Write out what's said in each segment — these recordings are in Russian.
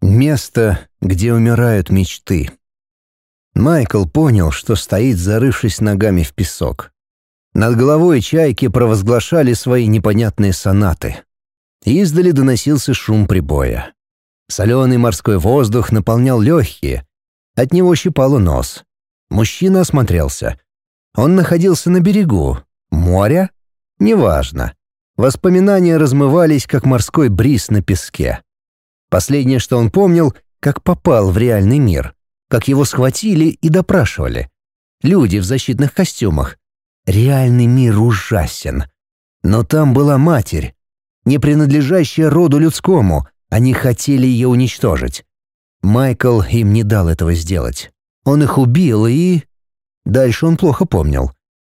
Место, где умирают мечты. Майкл понял, что стоит, зарывшись ногами в песок. Над головой чайки провозглашали свои непонятные сонаты. Издали доносился шум прибоя. Соленый морской воздух наполнял легкие. От него щипало нос. Мужчина осмотрелся. Он находился на берегу. Моря? Неважно. Воспоминания размывались, как морской бриз на песке. Последнее, что он помнил, как попал в реальный мир, как его схватили и допрашивали. Люди в защитных костюмах. Реальный мир ужасен. Но там была матерь, не принадлежащая роду людскому, они хотели ее уничтожить. Майкл им не дал этого сделать. Он их убил и... Дальше он плохо помнил.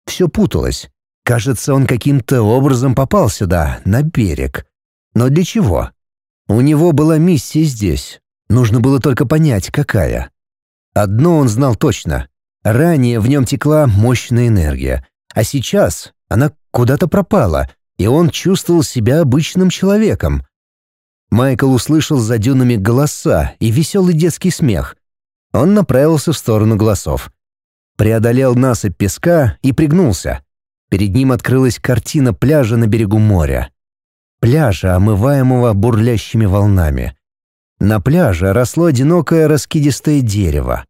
Все путалось. Кажется, он каким-то образом попал сюда, на берег. Но для чего? У него была миссия здесь. Нужно было только понять, какая. Одно он знал точно. Ранее в нем текла мощная энергия, а сейчас она куда-то пропала, и он чувствовал себя обычным человеком. Майкл услышал за дюнами голоса и веселый детский смех. Он направился в сторону голосов. Преодолел насыпь песка и пригнулся. Перед ним открылась картина пляжа на берегу моря пляжа, омываемого бурлящими волнами. На пляже росло одинокое раскидистое дерево.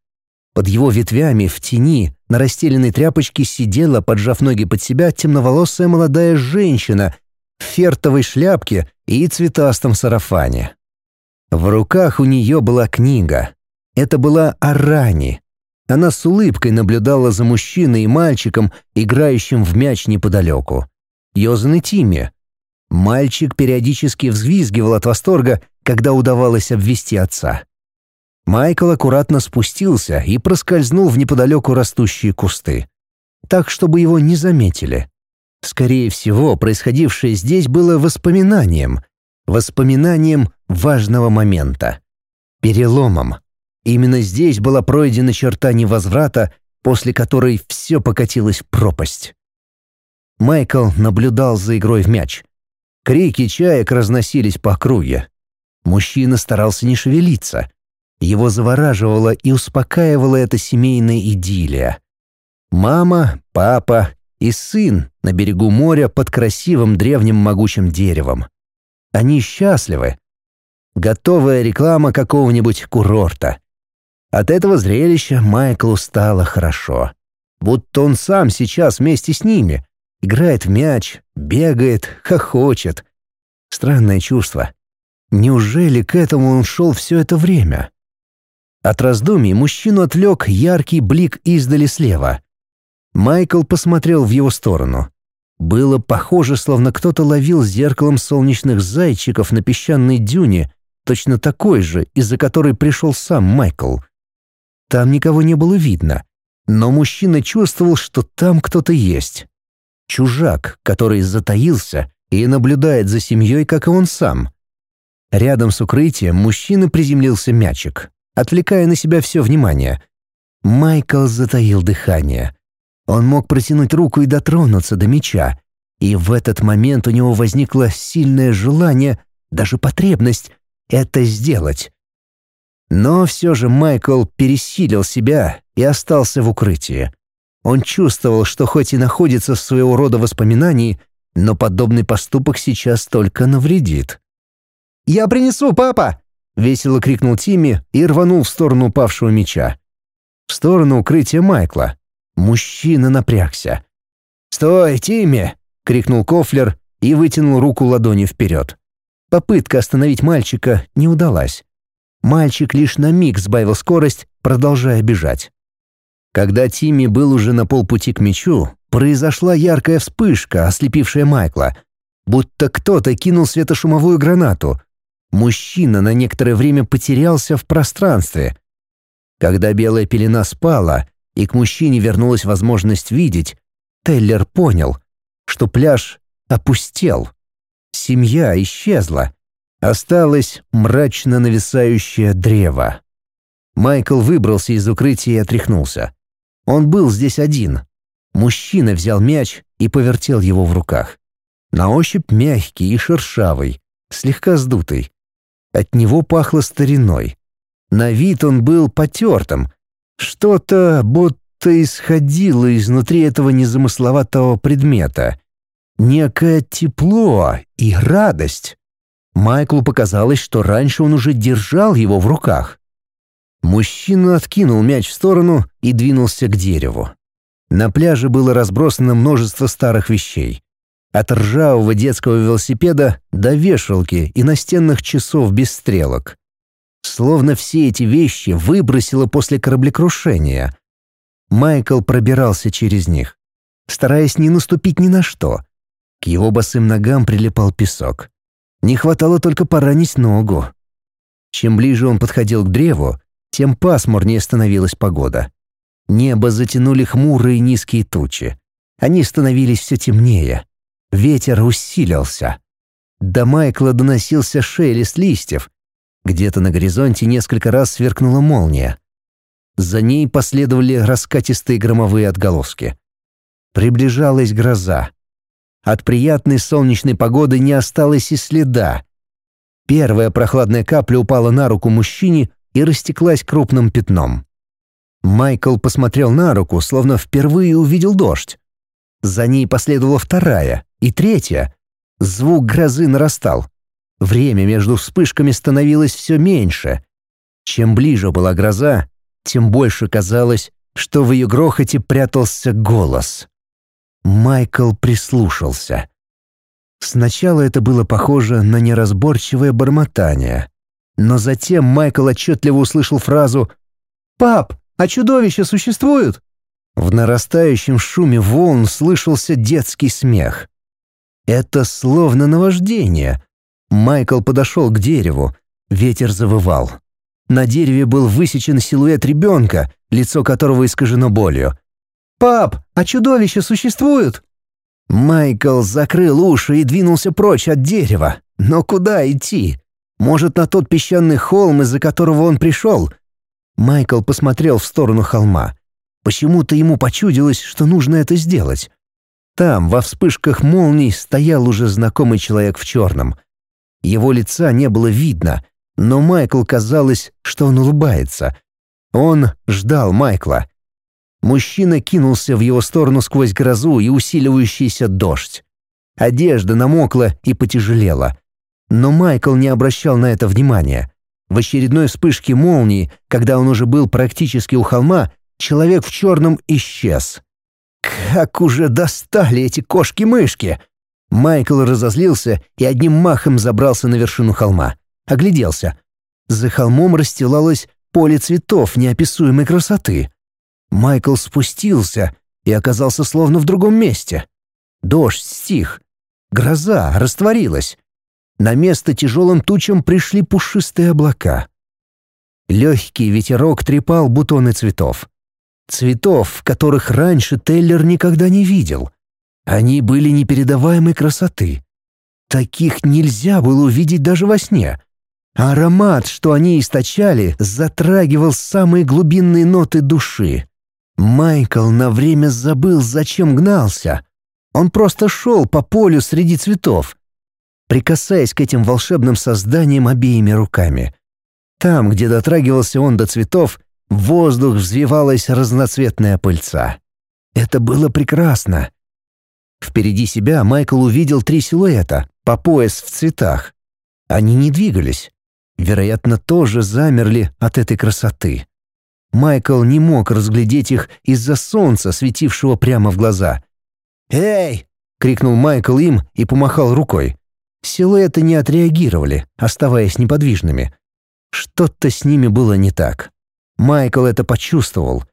Под его ветвями в тени на расстеленной тряпочке сидела, поджав ноги под себя, темноволосая молодая женщина в фертовой шляпке и цветастом сарафане. В руках у нее была книга. Это была Арани. Она с улыбкой наблюдала за мужчиной и мальчиком, играющим в мяч неподалеку. Йозан и Тимми, Мальчик периодически взвизгивал от восторга, когда удавалось обвести отца. Майкл аккуратно спустился и проскользнул в неподалеку растущие кусты. Так, чтобы его не заметили. Скорее всего, происходившее здесь было воспоминанием. Воспоминанием важного момента. Переломом. Именно здесь была пройдена черта невозврата, после которой все покатилось в пропасть. Майкл наблюдал за игрой в мяч. Крики чаек разносились по округе. Мужчина старался не шевелиться. Его завораживала и успокаивала эта семейная идиллия. Мама, папа и сын на берегу моря под красивым древним могучим деревом. Они счастливы. Готовая реклама какого-нибудь курорта. От этого зрелища Майклу стало хорошо. Будто он сам сейчас вместе с ними, Играет в мяч, бегает, хохочет. Странное чувство. Неужели к этому он шел все это время? От раздумий мужчину отвлек яркий блик издали слева. Майкл посмотрел в его сторону. Было похоже, словно кто-то ловил зеркалом солнечных зайчиков на песчаной дюне, точно такой же, из-за которой пришел сам Майкл. Там никого не было видно, но мужчина чувствовал, что там кто-то есть чужак, который затаился и наблюдает за семьей, как и он сам. Рядом с укрытием мужчина приземлился мячик, отвлекая на себя все внимание. Майкл затаил дыхание. Он мог протянуть руку и дотронуться до мяча, и в этот момент у него возникло сильное желание, даже потребность, это сделать. Но все же Майкл пересилил себя и остался в укрытии. Он чувствовал, что хоть и находится в своего рода воспоминании, но подобный поступок сейчас только навредит. «Я принесу, папа!» — весело крикнул Тимми и рванул в сторону упавшего меча. В сторону укрытия Майкла. Мужчина напрягся. «Стой, Тимми!» — крикнул Кофлер и вытянул руку ладони вперед. Попытка остановить мальчика не удалась. Мальчик лишь на миг сбавил скорость, продолжая бежать. Когда Тимми был уже на полпути к мечу, произошла яркая вспышка, ослепившая Майкла. Будто кто-то кинул светошумовую гранату. Мужчина на некоторое время потерялся в пространстве. Когда белая пелена спала, и к мужчине вернулась возможность видеть, Теллер понял, что пляж опустел. Семья исчезла. Осталось мрачно нависающее древо. Майкл выбрался из укрытия и отряхнулся. Он был здесь один. Мужчина взял мяч и повертел его в руках. На ощупь мягкий и шершавый, слегка сдутый. От него пахло стариной. На вид он был потертым. Что-то будто исходило изнутри этого незамысловатого предмета. Некое тепло и радость. Майклу показалось, что раньше он уже держал его в руках. Мужчина откинул мяч в сторону и двинулся к дереву. На пляже было разбросано множество старых вещей. От ржавого детского велосипеда до вешалки и настенных часов без стрелок. Словно все эти вещи выбросило после кораблекрушения. Майкл пробирался через них, стараясь не наступить ни на что. К его босым ногам прилипал песок. Не хватало только поранить ногу. Чем ближе он подходил к древу, тем пасмурнее становилась погода. Небо затянули хмурые низкие тучи. Они становились все темнее. Ветер усилился. До Майкла доносился шелест листьев. Где-то на горизонте несколько раз сверкнула молния. За ней последовали раскатистые громовые отголоски. Приближалась гроза. От приятной солнечной погоды не осталось и следа. Первая прохладная капля упала на руку мужчине и растеклась крупным пятном. Майкл посмотрел на руку, словно впервые увидел дождь. За ней последовала вторая и третья. Звук грозы нарастал. Время между вспышками становилось все меньше. Чем ближе была гроза, тем больше казалось, что в ее грохоте прятался голос. Майкл прислушался. Сначала это было похоже на неразборчивое бормотание. Но затем Майкл отчетливо услышал фразу «Пап, а чудовища существуют?» В нарастающем шуме волн слышался детский смех. Это словно наваждение. Майкл подошел к дереву. Ветер завывал. На дереве был высечен силуэт ребенка, лицо которого искажено болью. «Пап, а чудовища существуют?» Майкл закрыл уши и двинулся прочь от дерева. Но куда идти? Может, на тот песчаный холм, из-за которого он пришел? Майкл посмотрел в сторону холма. Почему-то ему почудилось, что нужно это сделать. Там, во вспышках молний, стоял уже знакомый человек в черном. Его лица не было видно, но Майкл казалось, что он улыбается. Он ждал Майкла. Мужчина кинулся в его сторону сквозь грозу и усиливающийся дождь. Одежда намокла и потяжелела. Но Майкл не обращал на это внимания. В очередной вспышке молнии, когда он уже был практически у холма, человек в черном исчез. Как уже достали эти кошки-мышки! Майкл разозлился и одним махом забрался на вершину холма. Огляделся. За холмом расстилалось поле цветов неописуемой красоты. Майкл спустился и оказался словно в другом месте. Дождь стих. Гроза растворилась. На место тяжелым тучам пришли пушистые облака. Легкий ветерок трепал бутоны цветов. Цветов, которых раньше Тейлер никогда не видел. Они были непередаваемой красоты. Таких нельзя было увидеть даже во сне. Аромат, что они источали, затрагивал самые глубинные ноты души. Майкл на время забыл, зачем гнался. Он просто шел по полю среди цветов, прикасаясь к этим волшебным созданиям обеими руками. Там, где дотрагивался он до цветов, в воздух взвивалась разноцветная пыльца. Это было прекрасно. Впереди себя Майкл увидел три силуэта, по пояс в цветах. Они не двигались. Вероятно, тоже замерли от этой красоты. Майкл не мог разглядеть их из-за солнца, светившего прямо в глаза. «Эй!» — крикнул Майкл им и помахал рукой. Силуэты не отреагировали, оставаясь неподвижными. Что-то с ними было не так. Майкл это почувствовал,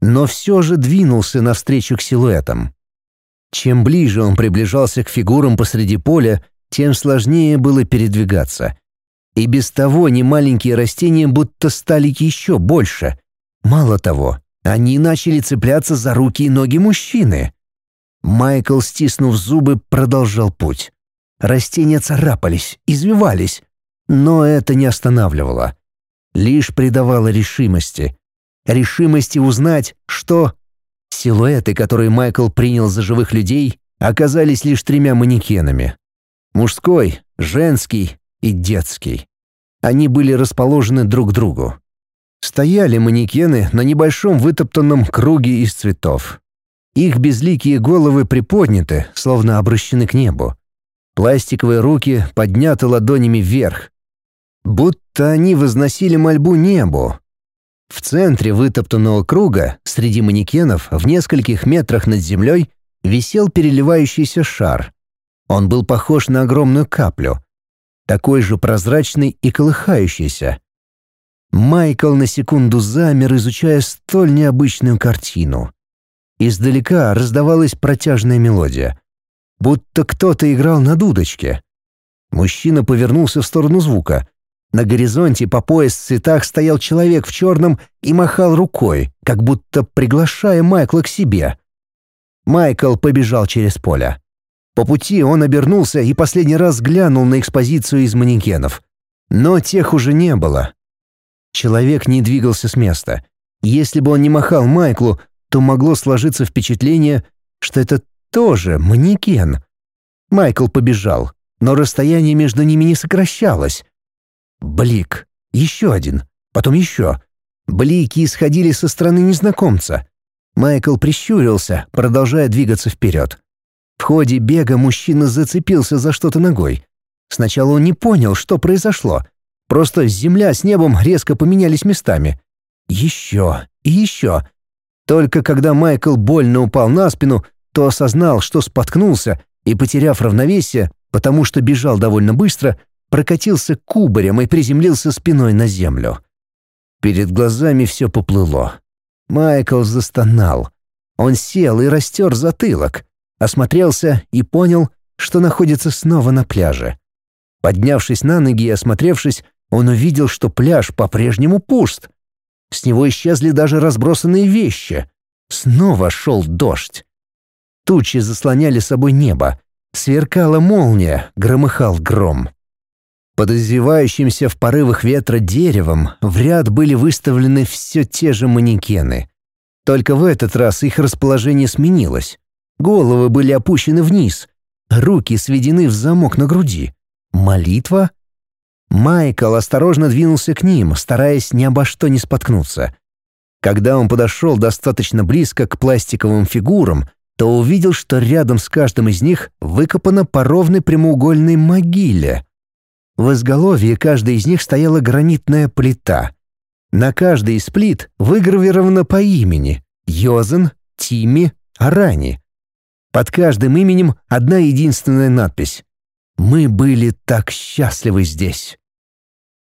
но все же двинулся навстречу к силуэтам. Чем ближе он приближался к фигурам посреди поля, тем сложнее было передвигаться. И без того немаленькие растения будто стали еще больше. Мало того, они начали цепляться за руки и ноги мужчины. Майкл, стиснув зубы, продолжал путь. Растения царапались, извивались, но это не останавливало лишь придавало решимости. Решимости узнать, что... Силуэты, которые Майкл принял за живых людей, оказались лишь тремя манекенами. Мужской, женский и детский. Они были расположены друг к другу. Стояли манекены на небольшом вытоптанном круге из цветов. Их безликие головы приподняты, словно обращены к небу. Пластиковые руки подняты ладонями вверх. Будто они возносили мольбу небу. В центре вытоптанного круга, среди манекенов, в нескольких метрах над землей, висел переливающийся шар. Он был похож на огромную каплю, такой же прозрачный и колыхающийся. Майкл на секунду замер, изучая столь необычную картину. Издалека раздавалась протяжная мелодия, будто кто-то играл на дудочке. Мужчина повернулся в сторону звука. На горизонте по пояс в цветах стоял человек в черном и махал рукой, как будто приглашая Майкла к себе. Майкл побежал через поле. По пути он обернулся и последний раз глянул на экспозицию из манекенов. Но тех уже не было. Человек не двигался с места. Если бы он не махал Майклу, то могло сложиться впечатление, что это тоже манекен. Майкл побежал, но расстояние между ними не сокращалось. Блик. Еще один. Потом еще. Блики исходили со стороны незнакомца. Майкл прищурился, продолжая двигаться вперед. В ходе бега мужчина зацепился за что-то ногой. Сначала он не понял, что произошло. Просто земля с небом резко поменялись местами. Еще и еще. Только когда Майкл больно упал на спину, то осознал, что споткнулся и, потеряв равновесие, потому что бежал довольно быстро, прокатился кубарем и приземлился спиной на землю. Перед глазами все поплыло. Майкл застонал. Он сел и растер затылок, осмотрелся и понял, что находится снова на пляже. Поднявшись на ноги и осмотревшись, он увидел, что пляж по-прежнему пуст. С него исчезли даже разбросанные вещи. Снова шел дождь. Тучи заслоняли собой небо. Сверкала молния, громыхал гром. Под извивающимся в порывах ветра деревом в ряд были выставлены все те же манекены. Только в этот раз их расположение сменилось. Головы были опущены вниз, руки сведены в замок на груди. Молитва? Майкл осторожно двинулся к ним, стараясь ни обо что не споткнуться. Когда он подошел достаточно близко к пластиковым фигурам, то увидел, что рядом с каждым из них выкопано по ровной прямоугольной могиле. В изголовье каждой из них стояла гранитная плита. На каждой из плит выгравировано по имени — Йозен, Тимми, Арани. Под каждым именем одна единственная надпись мы были так счастливы здесь.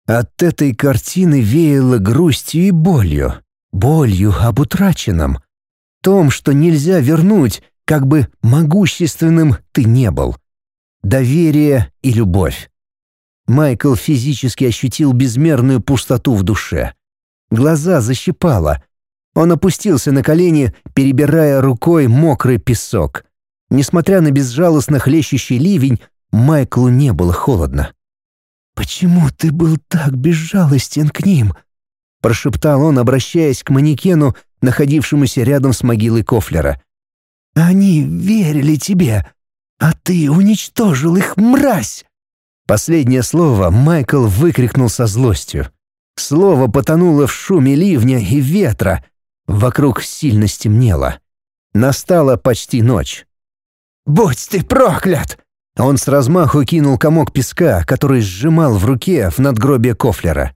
От этой картины веяло грустью и болью. Болью об утраченном. Том, что нельзя вернуть, как бы могущественным ты не был. Доверие и любовь. Майкл физически ощутил безмерную пустоту в душе. Глаза защипало. Он опустился на колени, перебирая рукой мокрый песок. Несмотря на безжалостно хлещущий ливень, Майклу не было холодно. «Почему ты был так безжалостен к ним?» — прошептал он, обращаясь к манекену, находившемуся рядом с могилой Кофлера. «Они верили тебе, а ты уничтожил их, мразь!» Последнее слово Майкл выкрикнул со злостью. Слово потонуло в шуме ливня и ветра. Вокруг сильно стемнело. Настала почти ночь. «Будь ты проклят!» Он с размаху кинул комок песка, который сжимал в руке в надгробие Кофлера.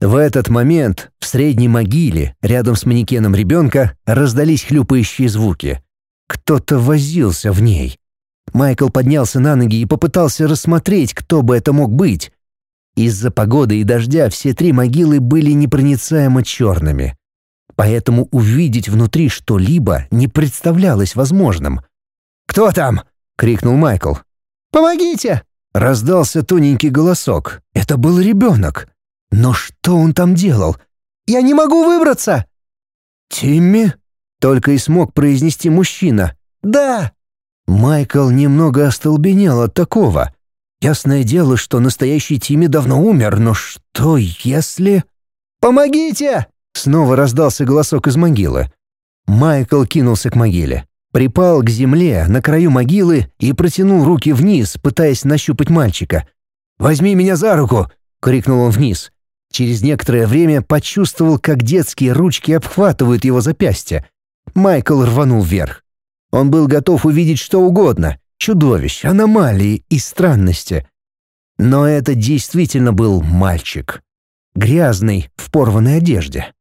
В этот момент в средней могиле, рядом с манекеном ребенка, раздались хлюпающие звуки. Кто-то возился в ней. Майкл поднялся на ноги и попытался рассмотреть, кто бы это мог быть. Из-за погоды и дождя все три могилы были непроницаемо черными. Поэтому увидеть внутри что-либо не представлялось возможным. «Кто там?» — крикнул Майкл. Помогите!» Раздался тоненький голосок. Это был ребенок. Но что он там делал? «Я не могу выбраться!» «Тимми?» — только и смог произнести мужчина. «Да!» Майкл немного остолбенел от такого. Ясное дело, что настоящий Тимми давно умер, но что если... «Помогите!» — снова раздался голосок из могилы. Майкл кинулся к могиле припал к земле на краю могилы и протянул руки вниз, пытаясь нащупать мальчика. «Возьми меня за руку! — крикнул он вниз. Через некоторое время почувствовал, как детские ручки обхватывают его запястье. Майкл рванул вверх. Он был готов увидеть что угодно — чудовищ, аномалии и странности. Но это действительно был мальчик. Грязный, в порванной одежде.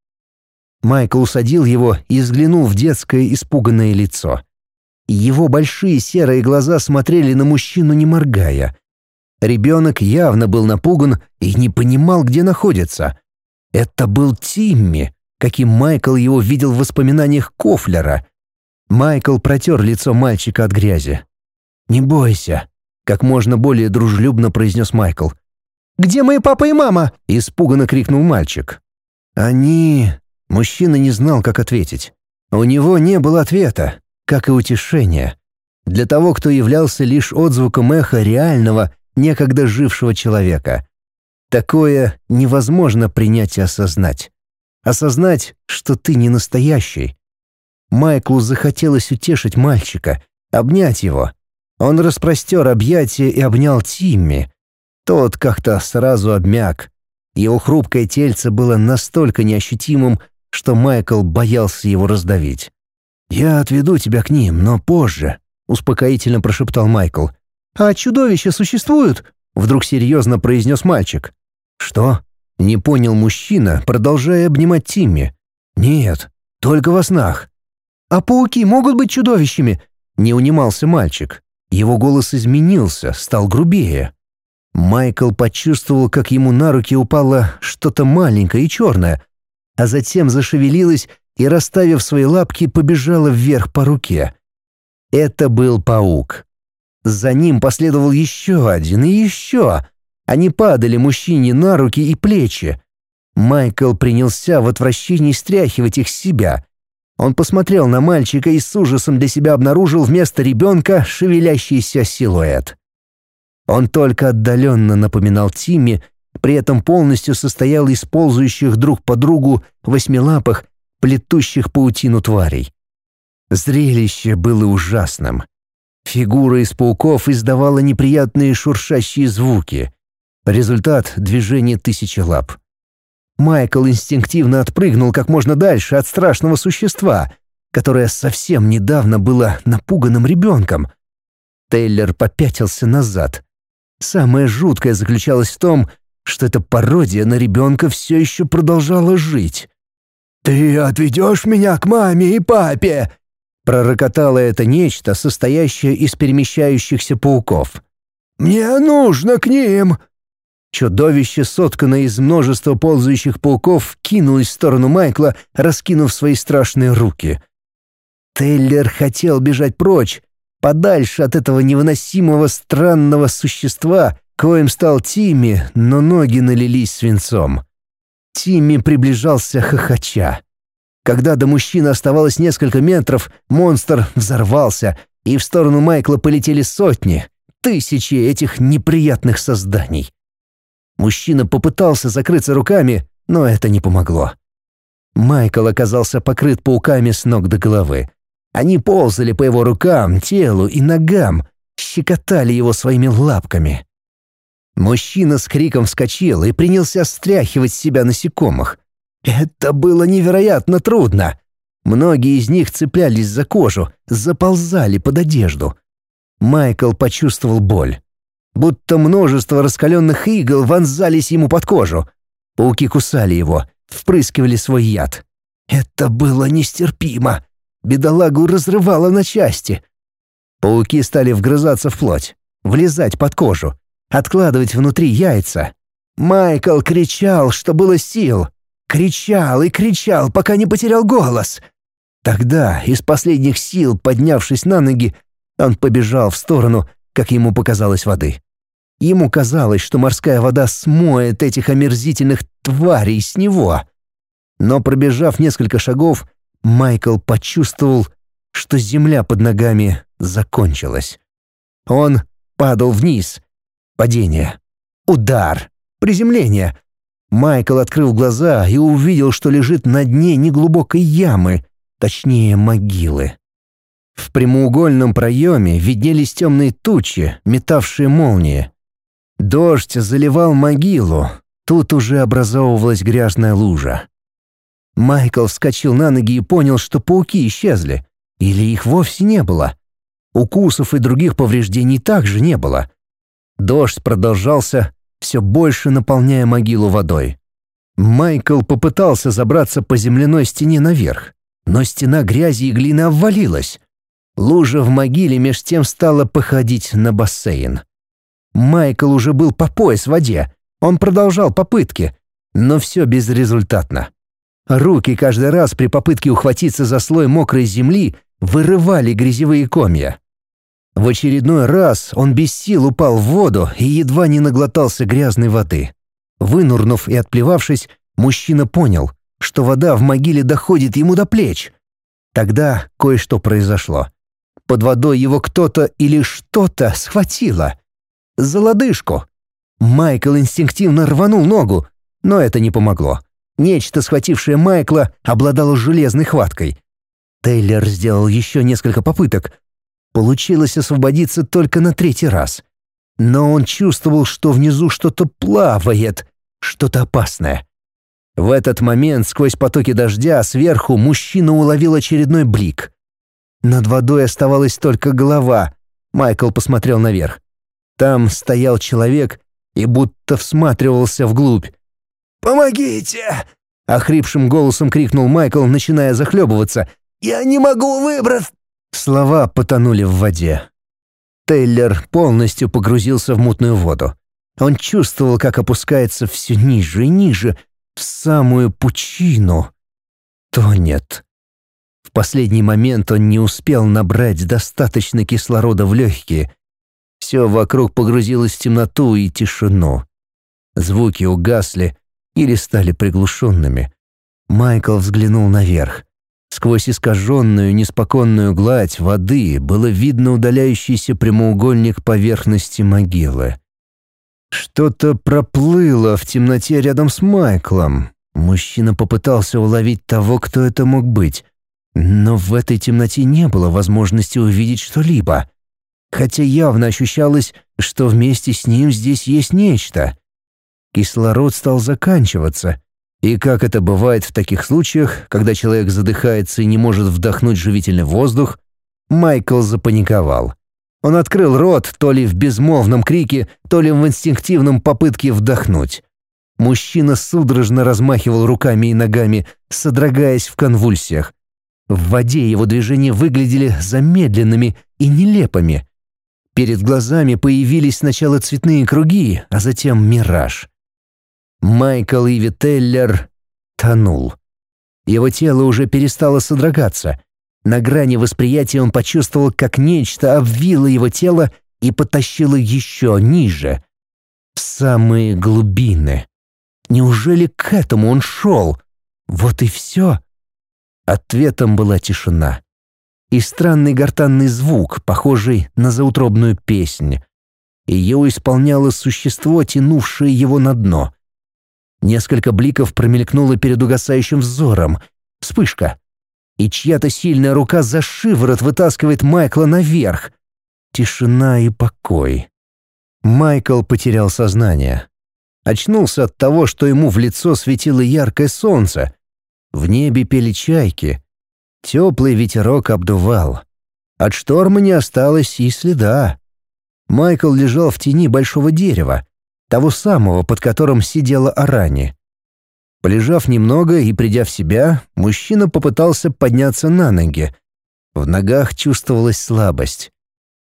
Майкл усадил его и взглянул в детское испуганное лицо. Его большие серые глаза смотрели на мужчину, не моргая. Ребенок явно был напуган и не понимал, где находится. Это был Тимми, каким Майкл его видел в воспоминаниях Кофлера. Майкл протер лицо мальчика от грязи. «Не бойся», — как можно более дружелюбно произнес Майкл. «Где мои папа и мама?» — испуганно крикнул мальчик. «Они...» Мужчина не знал, как ответить. У него не было ответа, как и утешения. Для того, кто являлся лишь отзвуком эха реального, некогда жившего человека. Такое невозможно принять и осознать. Осознать, что ты не настоящий. Майклу захотелось утешить мальчика, обнять его. Он распростер объятия и обнял Тимми. Тот как-то сразу обмяк. Его хрупкое тельце было настолько неощутимым, что Майкл боялся его раздавить. «Я отведу тебя к ним, но позже», — успокоительно прошептал Майкл. «А чудовища существуют?» — вдруг серьезно произнес мальчик. «Что?» — не понял мужчина, продолжая обнимать Тимми. «Нет, только во снах». «А пауки могут быть чудовищами?» — не унимался мальчик. Его голос изменился, стал грубее. Майкл почувствовал, как ему на руки упало что-то маленькое и черное, а затем зашевелилась и, расставив свои лапки, побежала вверх по руке. Это был паук. За ним последовал еще один и еще. Они падали мужчине на руки и плечи. Майкл принялся в отвращении стряхивать их с себя. Он посмотрел на мальчика и с ужасом для себя обнаружил вместо ребенка шевелящийся силуэт. Он только отдаленно напоминал Тимми, при этом полностью состоял из ползающих друг по другу восьмилапых, плетущих паутину тварей. Зрелище было ужасным. Фигура из пауков издавала неприятные шуршащие звуки. Результат — движение тысячи лап. Майкл инстинктивно отпрыгнул как можно дальше от страшного существа, которое совсем недавно было напуганным ребенком. Тейлер попятился назад. Самое жуткое заключалось в том, что эта пародия на ребенка все еще продолжала жить. «Ты отведешь меня к маме и папе?» Пророкотало это нечто, состоящее из перемещающихся пауков. «Мне нужно к ним!» Чудовище, сотканное из множества ползающих пауков, кинулось в сторону Майкла, раскинув свои страшные руки. Тейлер хотел бежать прочь, подальше от этого невыносимого странного существа, коим стал Тимми, но ноги налились свинцом. Тимми приближался хохоча. Когда до мужчины оставалось несколько метров, монстр взорвался, и в сторону Майкла полетели сотни, тысячи этих неприятных созданий. Мужчина попытался закрыться руками, но это не помогло. Майкл оказался покрыт пауками с ног до головы. Они ползали по его рукам, телу и ногам, щекотали его своими лапками. Мужчина с криком вскочил и принялся стряхивать себя насекомых. Это было невероятно трудно. Многие из них цеплялись за кожу, заползали под одежду. Майкл почувствовал боль. Будто множество раскаленных игл вонзались ему под кожу. Пауки кусали его, впрыскивали свой яд. Это было нестерпимо. Бедолагу разрывало на части. Пауки стали вгрызаться в плоть, влезать под кожу, откладывать внутри яйца. Майкл кричал, что было сил. Кричал и кричал, пока не потерял голос. Тогда, из последних сил, поднявшись на ноги, он побежал в сторону, как ему показалось, воды. Ему казалось, что морская вода смоет этих омерзительных тварей с него. Но пробежав несколько шагов, Майкл почувствовал, что земля под ногами закончилась. Он падал вниз, Падение. Удар. Приземление. Майкл открыл глаза и увидел, что лежит на дне неглубокой ямы, точнее могилы. В прямоугольном проеме виднелись темные тучи, метавшие молнии. Дождь заливал могилу, Тут уже образовывалась грязная лужа. Майкл вскочил на ноги и понял, что пауки исчезли. Или их вовсе не было. Укусов и других повреждений также не было. Дождь продолжался, все больше наполняя могилу водой. Майкл попытался забраться по земляной стене наверх, но стена грязи и глины обвалилась. Лужа в могиле меж тем стала походить на бассейн. Майкл уже был по пояс в воде. Он продолжал попытки, но все безрезультатно. Руки каждый раз при попытке ухватиться за слой мокрой земли вырывали грязевые комья. В очередной раз он без сил упал в воду и едва не наглотался грязной воды. Вынурнув и отплевавшись, мужчина понял, что вода в могиле доходит ему до плеч. Тогда кое-что произошло. Под водой его кто-то или что-то схватило. За лодыжку. Майкл инстинктивно рванул ногу, но это не помогло. Нечто, схватившее Майкла, обладало железной хваткой. Тейлор сделал еще несколько попыток, Получилось освободиться только на третий раз. Но он чувствовал, что внизу что-то плавает, что-то опасное. В этот момент сквозь потоки дождя сверху мужчина уловил очередной блик. Над водой оставалась только голова. Майкл посмотрел наверх. Там стоял человек и будто всматривался вглубь. «Помогите!» — охрипшим голосом крикнул Майкл, начиная захлебываться. «Я не могу выбраться!» Слова потонули в воде. Тейлер полностью погрузился в мутную воду. Он чувствовал, как опускается все ниже и ниже, в самую пучину. Тонет. В последний момент он не успел набрать достаточно кислорода в легкие. Все вокруг погрузилось в темноту и тишину. Звуки угасли или стали приглушенными. Майкл взглянул наверх. Сквозь искаженную, неспокойную гладь воды было видно удаляющийся прямоугольник поверхности могилы. Что-то проплыло в темноте рядом с Майклом. Мужчина попытался уловить того, кто это мог быть. Но в этой темноте не было возможности увидеть что-либо. Хотя явно ощущалось, что вместе с ним здесь есть нечто. Кислород стал заканчиваться, и как это бывает в таких случаях, когда человек задыхается и не может вдохнуть живительный воздух, Майкл запаниковал. Он открыл рот то ли в безмолвном крике, то ли в инстинктивном попытке вдохнуть. Мужчина судорожно размахивал руками и ногами, содрогаясь в конвульсиях. В воде его движения выглядели замедленными и нелепыми. Перед глазами появились сначала цветные круги, а затем мираж. Майкл Иви Теллер тонул. Его тело уже перестало содрогаться. На грани восприятия он почувствовал, как нечто обвило его тело и потащило еще ниже, в самые глубины. Неужели к этому он шел? Вот и все. Ответом была тишина. И странный гортанный звук, похожий на заутробную песнь. Ее исполняло существо, тянувшее его на дно. Несколько бликов промелькнуло перед угасающим взором. Вспышка. И чья-то сильная рука за шиворот вытаскивает Майкла наверх. Тишина и покой. Майкл потерял сознание. Очнулся от того, что ему в лицо светило яркое солнце. В небе пели чайки. Теплый ветерок обдувал. От шторма не осталось и следа. Майкл лежал в тени большого дерева того самого, под которым сидела Арани. Полежав немного и придя в себя, мужчина попытался подняться на ноги. В ногах чувствовалась слабость.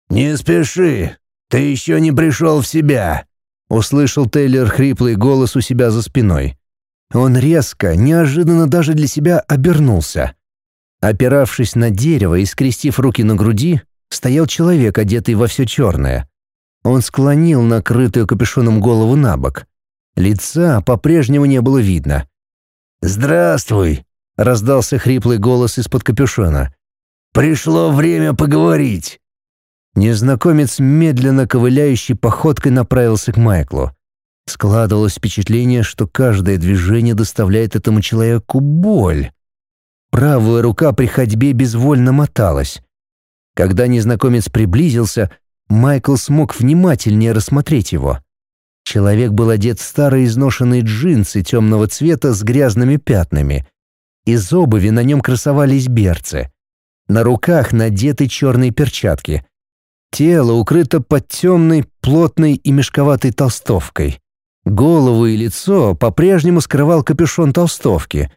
«Не спеши, ты еще не пришел в себя», — услышал Тейлор хриплый голос у себя за спиной. Он резко, неожиданно даже для себя обернулся. Опиравшись на дерево и скрестив руки на груди, стоял человек, одетый во все черное. Он склонил накрытую капюшоном голову на бок. Лица по-прежнему не было видно. «Здравствуй!» — раздался хриплый голос из-под капюшона. «Пришло время поговорить!» Незнакомец, медленно ковыляющей походкой, направился к Майклу. Складывалось впечатление, что каждое движение доставляет этому человеку боль. Правая рука при ходьбе безвольно моталась. Когда незнакомец приблизился, Майкл смог внимательнее рассмотреть его. Человек был одет в старые изношенные джинсы темного цвета с грязными пятнами. Из обуви на нем красовались берцы. На руках надеты черные перчатки. Тело укрыто под темной, плотной и мешковатой толстовкой. Голову и лицо по-прежнему скрывал капюшон толстовки.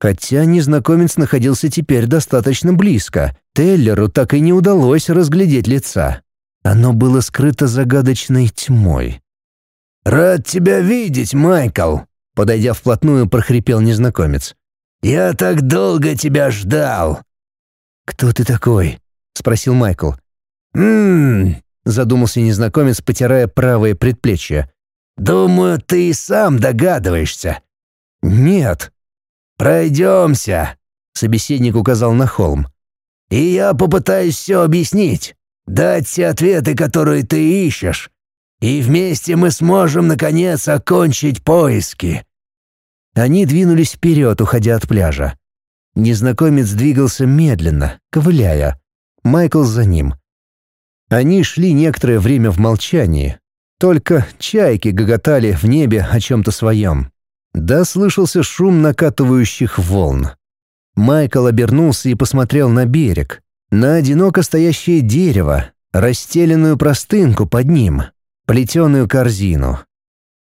Хотя незнакомец находился теперь достаточно близко, Теллеру так и не удалось разглядеть лица. Оно было скрыто загадочной тьмой. «Рад тебя видеть, Майкл!» Подойдя вплотную, прохрипел незнакомец. «Я так долго тебя ждал!» «Кто ты такой?» — спросил Майкл. «Ммм...» — задумался незнакомец, потирая правое предплечье. «Думаю, ты и сам догадываешься». «Нет». «Пройдемся», — собеседник указал на холм. «И я попытаюсь все объяснить, дать все ответы, которые ты ищешь и вместе мы сможем, наконец, окончить поиски». Они двинулись вперед, уходя от пляжа. Незнакомец двигался медленно, ковыляя. Майкл за ним. Они шли некоторое время в молчании. Только чайки гоготали в небе о чем-то своем. Да слышался шум накатывающих волн. Майкл обернулся и посмотрел на берег, на одиноко стоящее дерево, расстеленную простынку под ним, плетеную корзину.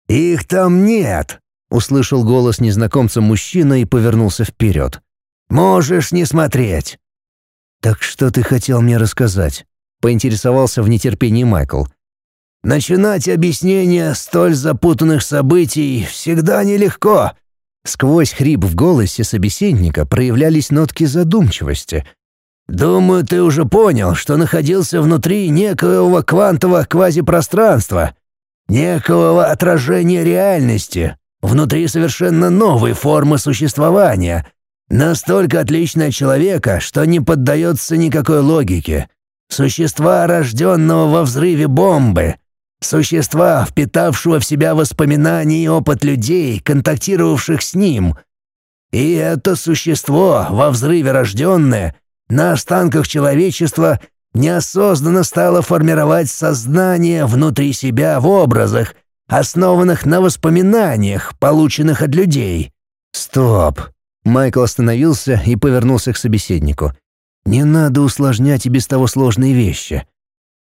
«Их там нет!» — услышал голос незнакомца мужчина и повернулся вперед. «Можешь не смотреть!» «Так что ты хотел мне рассказать?» — поинтересовался в нетерпении Майкл. «Начинать объяснение столь запутанных событий всегда нелегко». Сквозь хрип в голосе собеседника проявлялись нотки задумчивости, Думаю, ты уже понял, что находился внутри некоего квантового квазипространства, некого отражения реальности, внутри совершенно новой формы существования, настолько отличной от человека, что не поддается никакой логике. Существа, рожденного во взрыве бомбы, существа, впитавшего в себя воспоминания и опыт людей, контактировавших с ним. И это существо, во взрыве рожденное — на останках человечества неосознанно стало формировать сознание внутри себя в образах, основанных на воспоминаниях, полученных от людей. «Стоп!» Майкл остановился и повернулся к собеседнику. «Не надо усложнять и без того сложные вещи».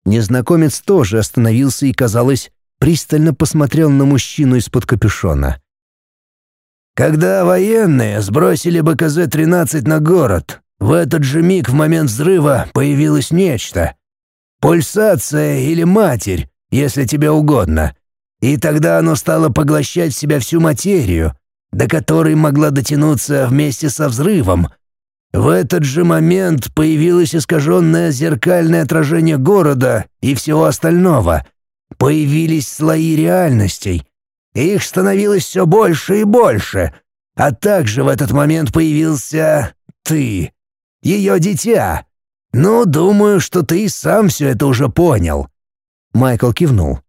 Незнакомец тоже остановился и, казалось, пристально посмотрел на мужчину из-под капюшона. «Когда военные сбросили БКЗ-13 на город, в этот же миг в момент взрыва появилось нечто. Пульсация или матерь, если тебе угодно. И тогда оно стало поглощать в себя всю материю, до которой могла дотянуться вместе со взрывом. В этот же момент появилось искаженное зеркальное отражение города и всего остального. Появились слои реальностей. Их становилось все больше и больше. А также в этот момент появился ты ее дитя. Ну, думаю, что ты сам все это уже понял». Майкл кивнул.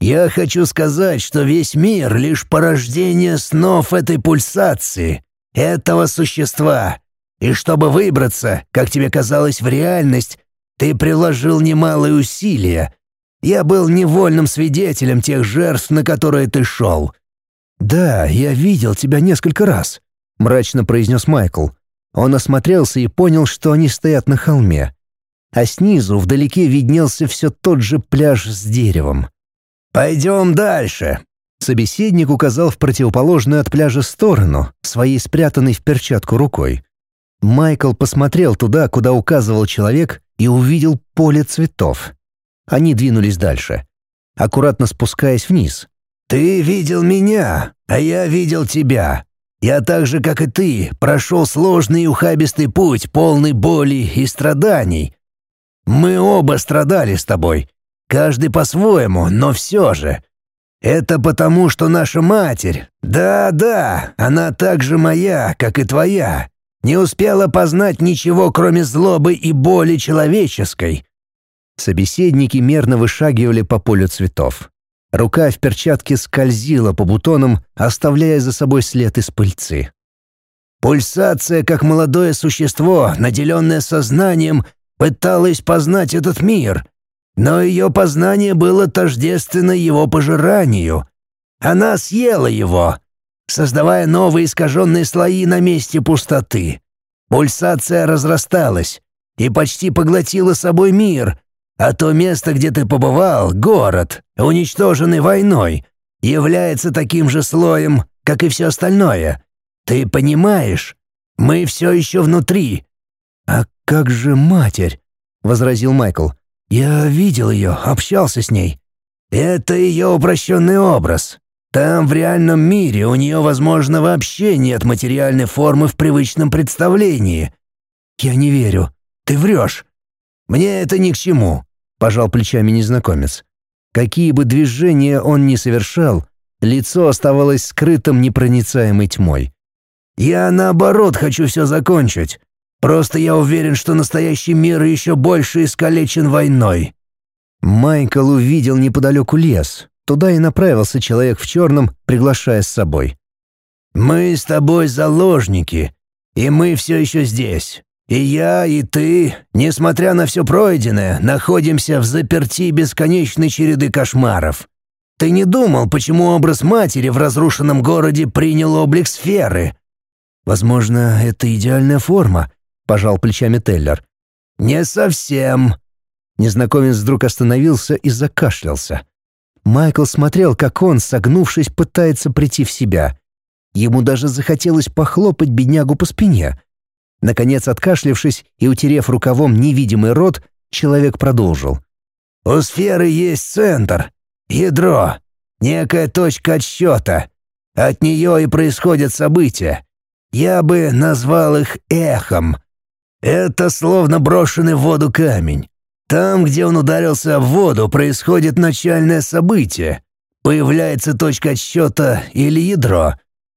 «Я хочу сказать, что весь мир — лишь порождение снов этой пульсации, этого существа. И чтобы выбраться, как тебе казалось, в реальность, ты приложил немалые усилия. Я был невольным свидетелем тех жертв, на которые ты шел». «Да, я видел тебя несколько раз», — мрачно произнес Майкл. Он осмотрелся и понял, что они стоят на холме. А снизу вдалеке виднелся все тот же пляж с деревом. «Пойдем дальше», Собеседник указал в противоположную от пляжа сторону, своей спрятанной в перчатку рукой. Майкл посмотрел туда, куда указывал человек, и увидел поле цветов. Они двинулись дальше, аккуратно спускаясь вниз. «Ты видел меня, а я видел тебя. Я так же, как и ты, прошел сложный и ухабистый путь, полный боли и страданий. Мы оба страдали с тобой, каждый по-своему, но все же. Это потому, что наша матерь, да-да, она так же моя, как и твоя, не успела познать ничего, кроме злобы и боли человеческой». Собеседники мерно вышагивали по полю цветов. Рука в перчатке скользила по бутонам, оставляя за собой след из пыльцы. Пульсация, как молодое существо, наделенное сознанием, пыталась познать этот мир. Но ее познание было тождественно его пожиранию. Она съела его, создавая новые искаженные слои на месте пустоты. Пульсация разрасталась и почти поглотила собой мир, а то место, где ты побывал, город, уничтоженный войной, является таким же слоем, как и все остальное. Ты понимаешь? Мы все еще внутри». «А как же матерь?» — возразил Майкл. «Я видел ее, общался с ней». «Это ее упрощенный образ. Там, в реальном мире, у нее, возможно, вообще нет материальной формы в привычном представлении». «Я не верю. Ты врешь». «Мне это ни к чему», — пожал плечами незнакомец. Какие бы движения он ни совершал, лицо оставалось скрытым непроницаемой тьмой. «Я, наоборот, хочу все закончить. Просто я уверен, что настоящий мир еще больше искалечен войной». Майкл увидел неподалеку лес. Туда и направился человек в черном, приглашая с собой. «Мы с тобой заложники, и мы все еще здесь. И я, и ты, несмотря на все пройденное, находимся в заперти бесконечной череды кошмаров. Ты не думал, почему образ матери в разрушенном городе принял облик сферы? Возможно, это идеальная форма, пожал плечами Теллер. Не совсем. Незнакомец вдруг остановился и закашлялся. Майкл смотрел, как он, согнувшись, пытается прийти в себя. Ему даже захотелось похлопать беднягу по спине — Наконец, откашлившись и утерев рукавом невидимый рот, человек продолжил. «У сферы есть центр, ядро, некая точка отсчета. От нее и происходят события. Я бы назвал их эхом. Это словно брошенный в воду камень. Там, где он ударился в воду, происходит начальное событие. Появляется точка отсчета или ядро.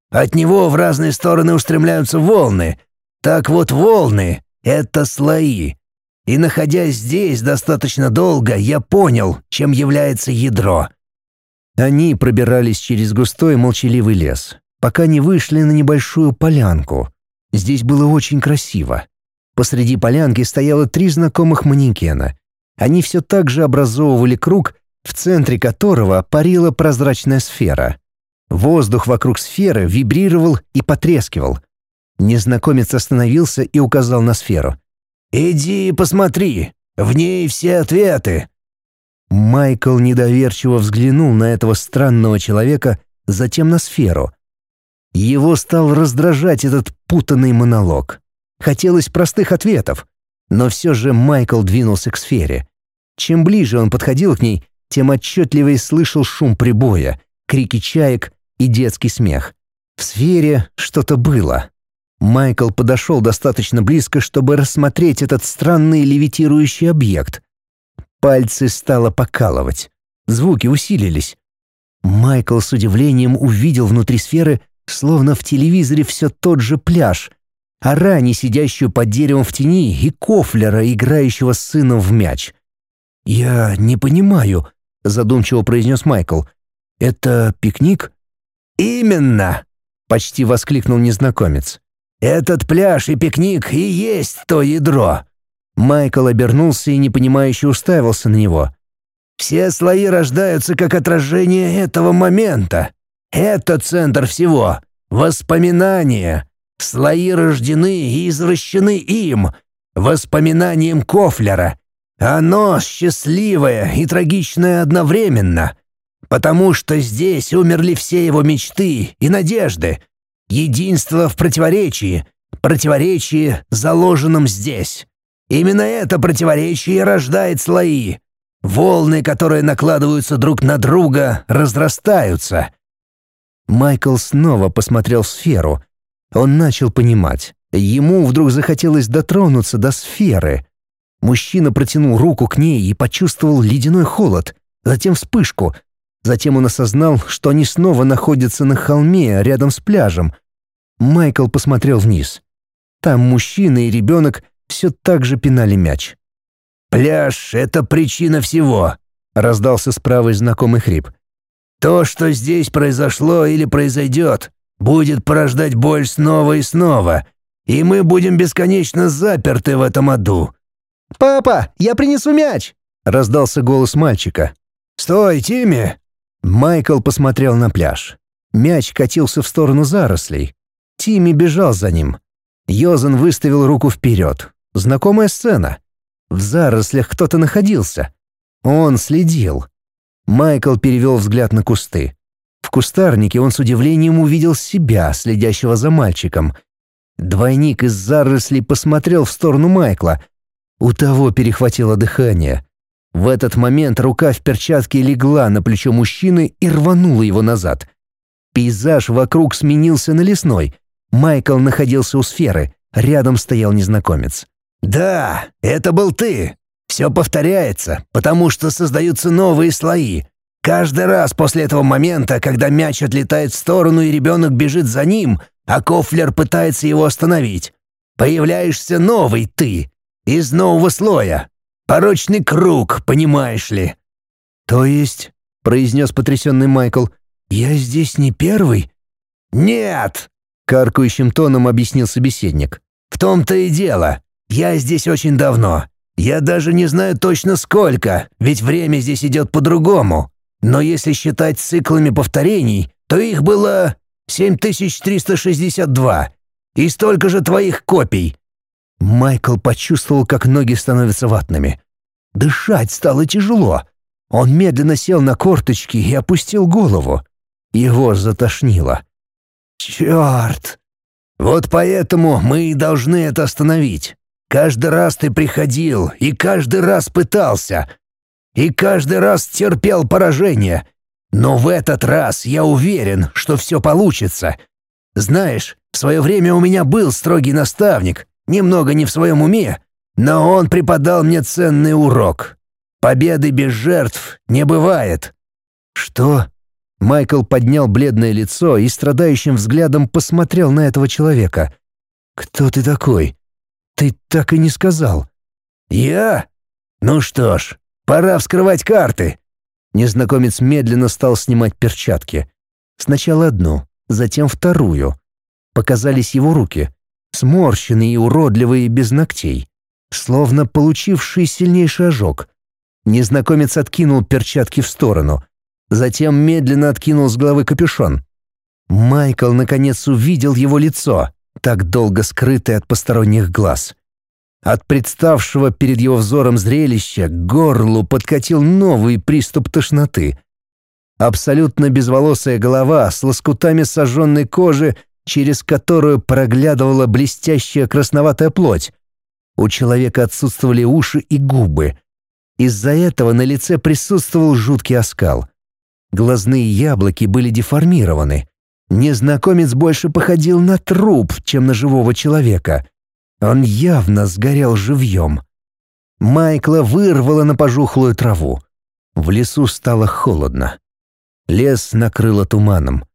От него в разные стороны устремляются волны — так вот волны — это слои. И находясь здесь достаточно долго, я понял, чем является ядро. Они пробирались через густой молчаливый лес, пока не вышли на небольшую полянку. Здесь было очень красиво. Посреди полянки стояло три знакомых манекена. Они все так же образовывали круг, в центре которого парила прозрачная сфера. Воздух вокруг сферы вибрировал и потрескивал — Незнакомец остановился и указал на сферу. «Иди посмотри, в ней все ответы». Майкл недоверчиво взглянул на этого странного человека, затем на сферу. Его стал раздражать этот путанный монолог. Хотелось простых ответов, но все же Майкл двинулся к сфере. Чем ближе он подходил к ней, тем отчетливее слышал шум прибоя, крики чаек и детский смех. В сфере что-то было. Майкл подошел достаточно близко, чтобы рассмотреть этот странный левитирующий объект. Пальцы стало покалывать. Звуки усилились. Майкл с удивлением увидел внутри сферы, словно в телевизоре все тот же пляж, а Рани, сидящую под деревом в тени, и Кофлера, играющего с сыном в мяч. «Я не понимаю», — задумчиво произнес Майкл. «Это пикник?» «Именно!» — почти воскликнул незнакомец. Этот пляж и пикник и есть то ядро». Майкл обернулся и непонимающе уставился на него. «Все слои рождаются как отражение этого момента. Это центр всего. Воспоминания. Слои рождены и извращены им, воспоминанием Кофлера. Оно счастливое и трагичное одновременно, потому что здесь умерли все его мечты и надежды, Единство в противоречии, противоречии, заложенном здесь. Именно это противоречие рождает слои. Волны, которые накладываются друг на друга, разрастаются. Майкл снова посмотрел в сферу. Он начал понимать. Ему вдруг захотелось дотронуться до сферы. Мужчина протянул руку к ней и почувствовал ледяной холод, затем вспышку. Затем он осознал, что они снова находятся на холме рядом с пляжем, Майкл посмотрел вниз. Там мужчина и ребенок все так же пинали мяч. «Пляж — это причина всего», — раздался справа знакомый хрип. «То, что здесь произошло или произойдет, будет порождать боль снова и снова, и мы будем бесконечно заперты в этом аду». «Папа, я принесу мяч!» — раздался голос мальчика. «Стой, Тимми!» Майкл посмотрел на пляж. Мяч катился в сторону зарослей. Тимми бежал за ним. Йозан выставил руку вперед. Знакомая сцена. В зарослях кто-то находился. Он следил. Майкл перевел взгляд на кусты. В кустарнике он с удивлением увидел себя, следящего за мальчиком. Двойник из зарослей посмотрел в сторону Майкла. У того перехватило дыхание. В этот момент рука в перчатке легла на плечо мужчины и рванула его назад. Пейзаж вокруг сменился на лесной. Майкл находился у сферы, рядом стоял незнакомец. «Да, это был ты. Все повторяется, потому что создаются новые слои. Каждый раз после этого момента, когда мяч отлетает в сторону и ребенок бежит за ним, а Кофлер пытается его остановить, появляешься новый ты, из нового слоя. Порочный круг, понимаешь ли». «То есть», — произнес потрясенный Майкл, — «я здесь не первый?» «Нет!» — каркающим тоном объяснил собеседник. «В том-то и дело. Я здесь очень давно. Я даже не знаю точно сколько, ведь время здесь идет по-другому. Но если считать циклами повторений, то их было 7362. И столько же твоих копий. Майкл почувствовал, как ноги становятся ватными. Дышать стало тяжело. Он медленно сел на корточки и опустил голову. Его затошнило. «Черт! Вот поэтому мы и должны это остановить. Каждый раз ты приходил и каждый раз пытался. И каждый раз терпел поражение. Но в этот раз я уверен, что все получится. Знаешь, в свое время у меня был строгий наставник, немного не в своем уме, но он преподал мне ценный урок. Победы без жертв не бывает. Что? Майкл поднял бледное лицо и страдающим взглядом посмотрел на этого человека. Кто ты такой? Ты так и не сказал». «Я? Ну что ж, пора вскрывать карты». Незнакомец медленно стал снимать перчатки. Сначала одну, затем вторую. Показались его руки, сморщенные и уродливые без ногтей, словно получивший сильнейший ожог. Незнакомец откинул перчатки в сторону, затем медленно откинул с головы капюшон. Майкл наконец увидел его лицо так долго скрытый от посторонних глаз. От представшего перед его взором зрелища к горлу подкатил новый приступ тошноты. Абсолютно безволосая голова с лоскутами сожженной кожи, через которую проглядывала блестящая красноватая плоть. У человека отсутствовали уши и губы. Из-за этого на лице присутствовал жуткий оскал. Глазные яблоки были деформированы. Незнакомец больше походил на труп, чем на живого человека. Он явно сгорел живьем. Майкла вырвало на пожухлую траву. В лесу стало холодно. Лес накрыло туманом.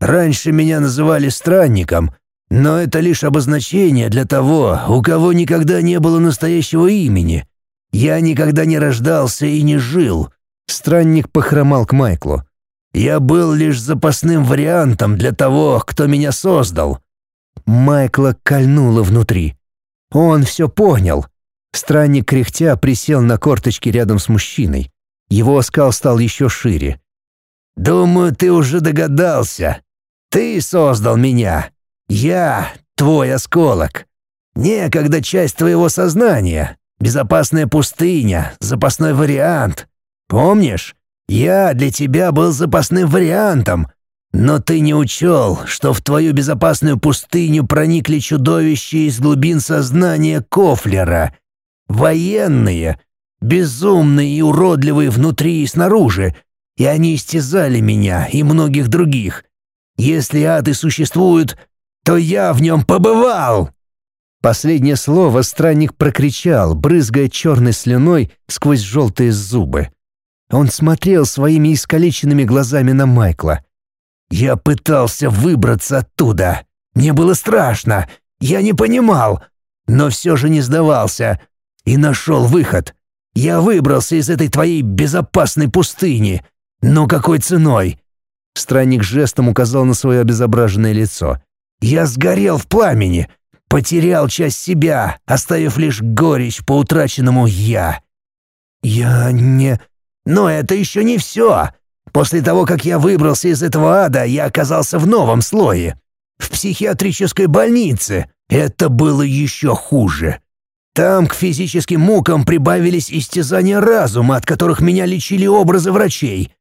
«Раньше меня называли странником, но это лишь обозначение для того, у кого никогда не было настоящего имени. Я никогда не рождался и не жил». Странник похромал к Майклу. Я был лишь запасным вариантом для того, кто меня создал». Майкла кольнуло внутри. Он все понял. Странник кряхтя присел на корточки рядом с мужчиной. Его оскал стал еще шире. «Думаю, ты уже догадался. Ты создал меня. Я — твой осколок. Некогда часть твоего сознания. Безопасная пустыня, запасной вариант. Помнишь? Я для тебя был запасным вариантом, но ты не учел, что в твою безопасную пустыню проникли чудовища из глубин сознания Кофлера. Военные, безумные и уродливые внутри и снаружи, и они истязали меня и многих других. Если ады существуют, то я в нем побывал!» Последнее слово странник прокричал, брызгая черной слюной сквозь желтые зубы. Он смотрел своими искалеченными глазами на Майкла. «Я пытался выбраться оттуда. Мне было страшно. Я не понимал, но все же не сдавался. И нашел выход. Я выбрался из этой твоей безопасной пустыни. Но какой ценой?» Странник жестом указал на свое обезображенное лицо. «Я сгорел в пламени, потерял часть себя, оставив лишь горечь по утраченному «я». «Я не...» «Но это еще не все. После того, как я выбрался из этого ада, я оказался в новом слое. В психиатрической больнице. Это было еще хуже. Там к физическим мукам прибавились истязания разума, от которых меня лечили образы врачей.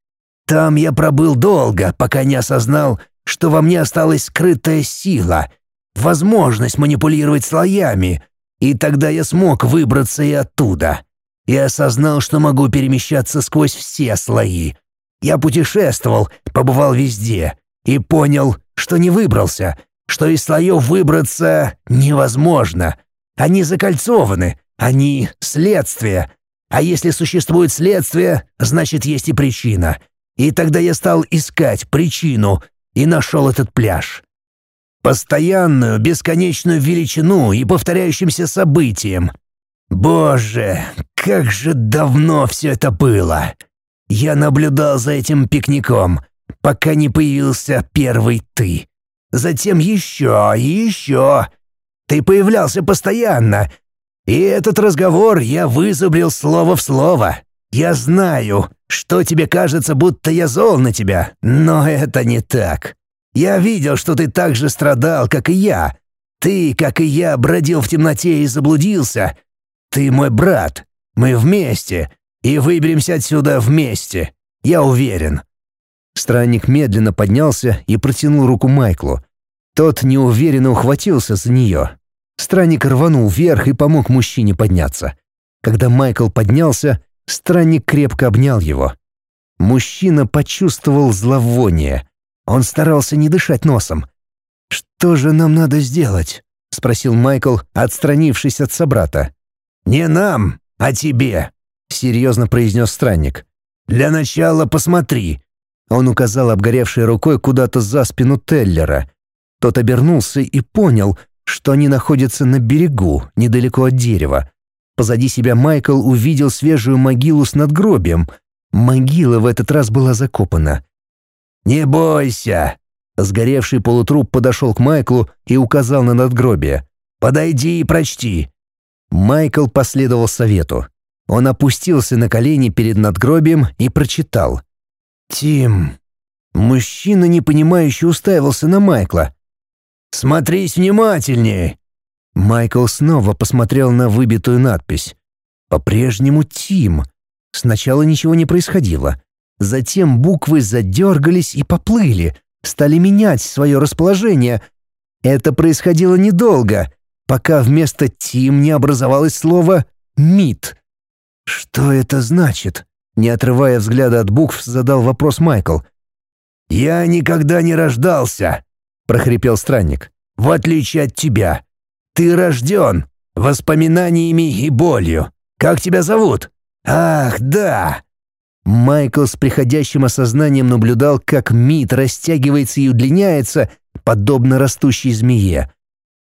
Там я пробыл долго, пока не осознал, что во мне осталась скрытая сила, возможность манипулировать слоями, и тогда я смог выбраться и оттуда. И осознал, что могу перемещаться сквозь все слои. Я путешествовал, побывал везде и понял, что не выбрался, что из слоев выбраться невозможно. Они закольцованы, они — следствие. А если существует следствие, значит, есть и причина. И тогда я стал искать причину и нашел этот пляж. Постоянную, бесконечную величину и повторяющимся событием. Боже, как же давно все это было! Я наблюдал за этим пикником, пока не появился первый ты. Затем еще и еще. Ты появлялся постоянно. И этот разговор я вызубрил слово в слово. Я знаю, что тебе кажется, будто я зол на тебя, но это не так. Я видел, что ты так же страдал, как и я. Ты, как и я, бродил в темноте и заблудился. Ты мой брат. Мы вместе. И выберемся отсюда вместе. Я уверен». Странник медленно поднялся и протянул руку Майклу. Тот неуверенно ухватился за нее. Странник рванул вверх и помог мужчине подняться. Когда Майкл поднялся, странник крепко обнял его. Мужчина почувствовал зловоние. Он старался не дышать носом. «Что же нам надо сделать?» — спросил Майкл, отстранившись от собрата. «Не нам, а тебе», — серьезно произнес странник. «Для начала посмотри». Он указал обгоревшей рукой куда-то за спину Теллера. Тот обернулся и понял, что они находятся на берегу, недалеко от дерева. Позади себя Майкл увидел свежую могилу с надгробием. Могила в этот раз была закопана. «Не бойся!» Сгоревший полутруп подошел к Майклу и указал на надгробие. «Подойди и прочти». Майкл последовал совету. Он опустился на колени перед надгробием и прочитал. «Тим». Мужчина, непонимающе, уставился на Майкла. «Смотрись внимательнее!» Майкл снова посмотрел на выбитую надпись. По-прежнему «Тим». Сначала ничего не происходило. Затем буквы задергались и поплыли, стали менять свое расположение. Это происходило недолго, пока вместо «Тим» не образовалось слово «Мид». «Что это значит?» Не отрывая взгляда от букв, задал вопрос Майкл. «Я никогда не рождался», — прохрипел странник. «В отличие от тебя. Ты рожден воспоминаниями и болью. Как тебя зовут? Ах, да!» Майкл с приходящим осознанием наблюдал, как Мид растягивается и удлиняется, подобно растущей змее.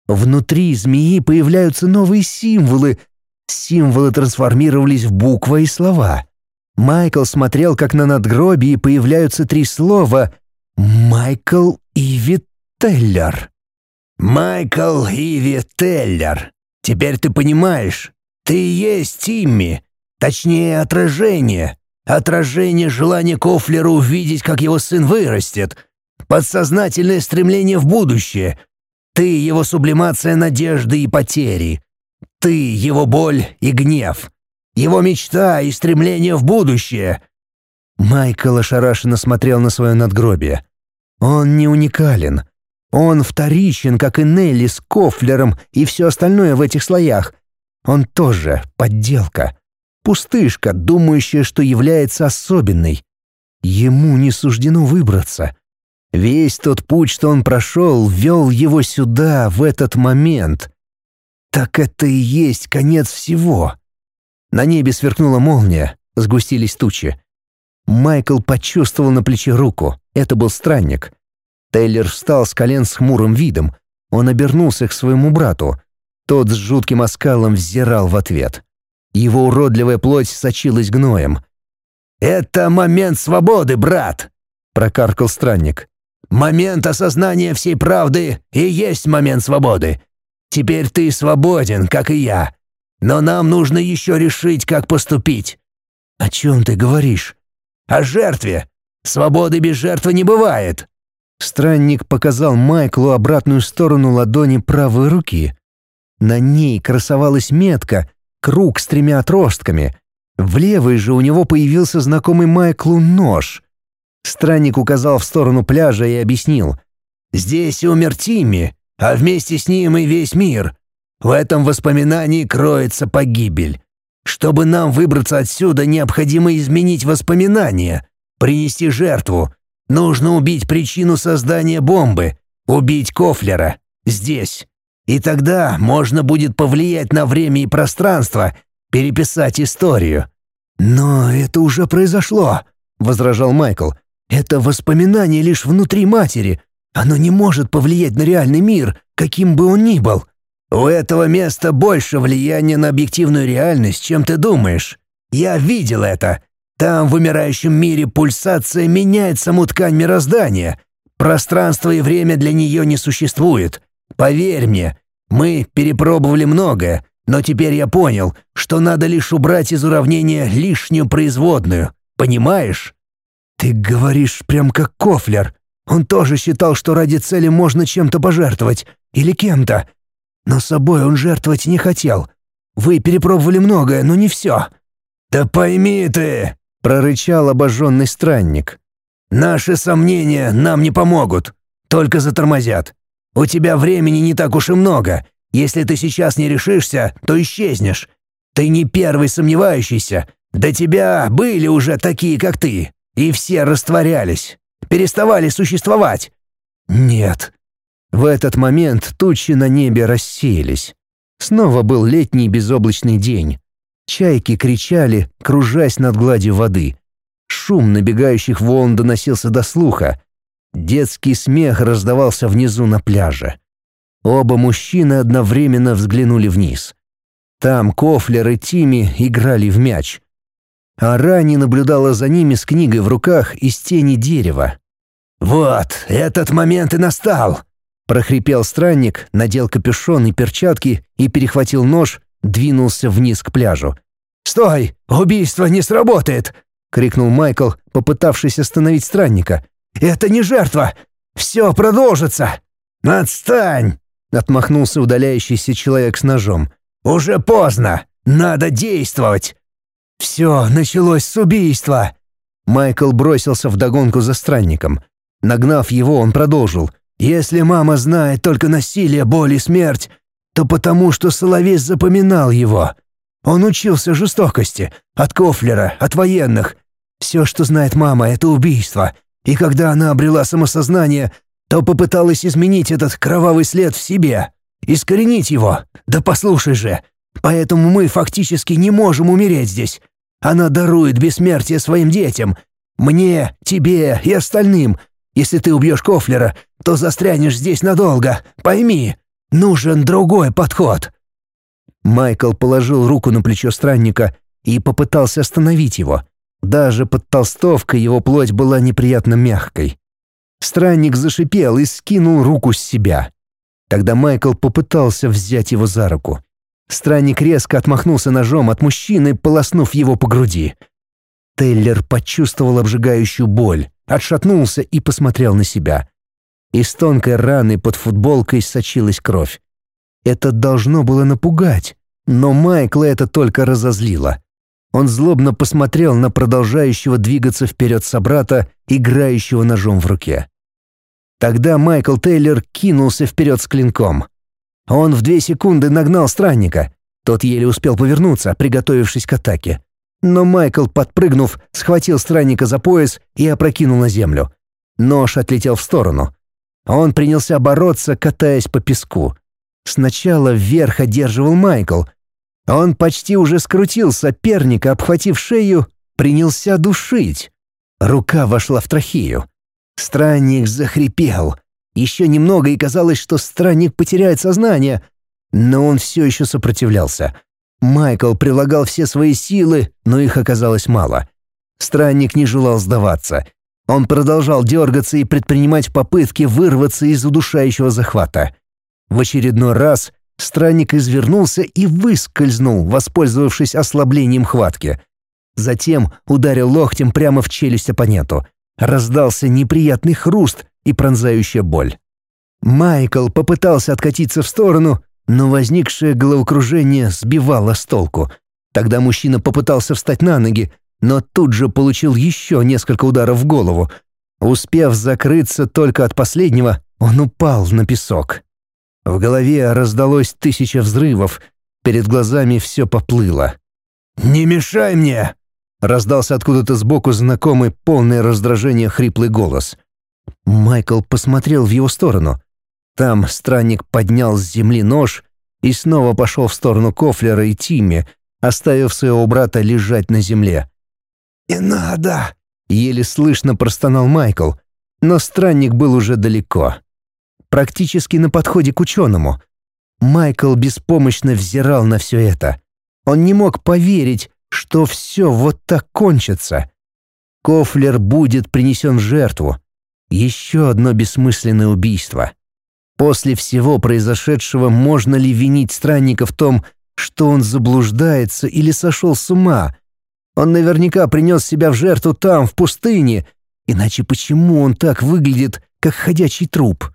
Внутри змеи появляются новые символы, Символы трансформировались в буквы и слова. Майкл смотрел, как на надгробии появляются три слова. «Майкл Иви Теллер». «Майкл Иви Теллер. Теперь ты понимаешь, ты есть Тимми, точнее отражение, отражение желания Кофлера увидеть, как его сын вырастет, подсознательное стремление в будущее, ты его сублимация надежды и потери». Ты — его боль и гнев, его мечта и стремление в будущее». Майкл ошарашенно смотрел на свое надгробие. Он не уникален. Он вторичен, как и Нелли с Кофлером и все остальное в этих слоях. Он тоже подделка. Пустышка, думающая, что является особенной. Ему не суждено выбраться. Весь тот путь, что он прошел, вел его сюда, в этот момент. Так это и есть конец всего. На небе сверкнула молния, сгустились тучи. Майкл почувствовал на плече руку. Это был странник. Тейлер встал с колен с хмурым видом. Он обернулся к своему брату. Тот с жутким оскалом взирал в ответ. Его уродливая плоть сочилась гноем. «Это момент свободы, брат!» — прокаркал странник. «Момент осознания всей правды и есть момент свободы. Теперь ты свободен, как и я. Но нам нужно еще решить, как поступить. «О чем ты говоришь?» «О жертве! Свободы без жертвы не бывает!» Странник показал Майклу обратную сторону ладони правой руки. На ней красовалась метка, круг с тремя отростками. В левой же у него появился знакомый Майклу нож. Странник указал в сторону пляжа и объяснил. «Здесь умер Тимми, а вместе с ним и весь мир. В этом воспоминании кроется погибель. Чтобы нам выбраться отсюда, необходимо изменить воспоминания, принести жертву. Нужно убить причину создания бомбы, убить Кофлера. Здесь. И тогда можно будет повлиять на время и пространство, переписать историю. «Но это уже произошло», — возражал Майкл. «Это воспоминание лишь внутри матери. Оно не может повлиять на реальный мир, каким бы он ни был. У этого места больше влияния на объективную реальность, чем ты думаешь. Я видел это. Там, в умирающем мире, пульсация меняет саму ткань мироздания. Пространство и время для нее не существует. Поверь мне, мы перепробовали многое, но теперь я понял, что надо лишь убрать из уравнения лишнюю производную. Понимаешь? Ты говоришь прям как Кофлер. Он тоже считал, что ради цели можно чем-то пожертвовать. Или кем-то. Но собой он жертвовать не хотел. Вы перепробовали многое, но не все». «Да пойми ты!» — прорычал обожженный странник. «Наши сомнения нам не помогут, только затормозят. У тебя времени не так уж и много. Если ты сейчас не решишься, то исчезнешь. Ты не первый сомневающийся. До тебя были уже такие, как ты, и все растворялись, переставали существовать». «Нет», в этот момент тучи на небе рассеялись. Снова был летний безоблачный день. Чайки кричали, кружась над гладью воды. Шум набегающих волн доносился до слуха. Детский смех раздавался внизу на пляже. Оба мужчины одновременно взглянули вниз. Там Кофлер и Тими играли в мяч. А Рани наблюдала за ними с книгой в руках из тени дерева. «Вот, этот момент и настал!» прохрипел странник, надел капюшон и перчатки и перехватил нож, двинулся вниз к пляжу. «Стой! Убийство не сработает!» — крикнул Майкл, попытавшись остановить странника. «Это не жертва! Все продолжится!» «Отстань!» — отмахнулся удаляющийся человек с ножом. «Уже поздно! Надо действовать!» «Все началось с убийства!» Майкл бросился вдогонку за странником. Нагнав его, он продолжил. Если мама знает только насилие, боль и смерть, то потому, что Соловей запоминал его. Он учился жестокости, от Кофлера, от военных. Все, что знает мама, — это убийство. И когда она обрела самосознание, то попыталась изменить этот кровавый след в себе, искоренить его. Да послушай же, поэтому мы фактически не можем умереть здесь. Она дарует бессмертие своим детям, мне, тебе и остальным, если ты убьешь Кофлера, то застрянешь здесь надолго. Пойми, нужен другой подход». Майкл положил руку на плечо странника и попытался остановить его. Даже под толстовкой его плоть была неприятно мягкой. Странник зашипел и скинул руку с себя. Тогда Майкл попытался взять его за руку. Странник резко отмахнулся ножом от мужчины, полоснув его по груди. Тейлер почувствовал обжигающую боль отшатнулся и посмотрел на себя. Из тонкой раны под футболкой сочилась кровь. Это должно было напугать, но Майкла это только разозлило. Он злобно посмотрел на продолжающего двигаться вперед собрата, играющего ножом в руке. Тогда Майкл Тейлор кинулся вперед с клинком. Он в две секунды нагнал странника. Тот еле успел повернуться, приготовившись к атаке. Но Майкл, подпрыгнув, схватил странника за пояс и опрокинул на землю. Нож отлетел в сторону. Он принялся бороться, катаясь по песку. Сначала вверх одерживал Майкл. Он почти уже скрутил соперника, обхватив шею, принялся душить. Рука вошла в трахею. Странник захрипел. Еще немного, и казалось, что странник потеряет сознание. Но он все еще сопротивлялся — Майкл прилагал все свои силы, но их оказалось мало. Странник не желал сдаваться. Он продолжал дергаться и предпринимать попытки вырваться из удушающего захвата. В очередной раз странник извернулся и выскользнул, воспользовавшись ослаблением хватки. Затем ударил локтем прямо в челюсть оппоненту. Раздался неприятный хруст и пронзающая боль. Майкл попытался откатиться в сторону, но возникшее головокружение сбивало с толку. Тогда мужчина попытался встать на ноги, но тут же получил еще несколько ударов в голову. Успев закрыться только от последнего, он упал на песок. В голове раздалось тысяча взрывов, перед глазами все поплыло. «Не мешай мне!» — раздался откуда-то сбоку знакомый, полный раздражения хриплый голос. Майкл посмотрел в его сторону. Там странник поднял с земли нож и снова пошел в сторону Кофлера и Тимми, оставив своего брата лежать на земле. «Не надо!» — еле слышно простонал Майкл, но странник был уже далеко. Практически на подходе к ученому. Майкл беспомощно взирал на все это. Он не мог поверить, что все вот так кончится. Кофлер будет принесен в жертву. Еще одно бессмысленное убийство. После всего произошедшего можно ли винить странника в том, что он заблуждается или сошел с ума? Он наверняка принес себя в жертву там, в пустыне. Иначе почему он так выглядит, как ходячий труп?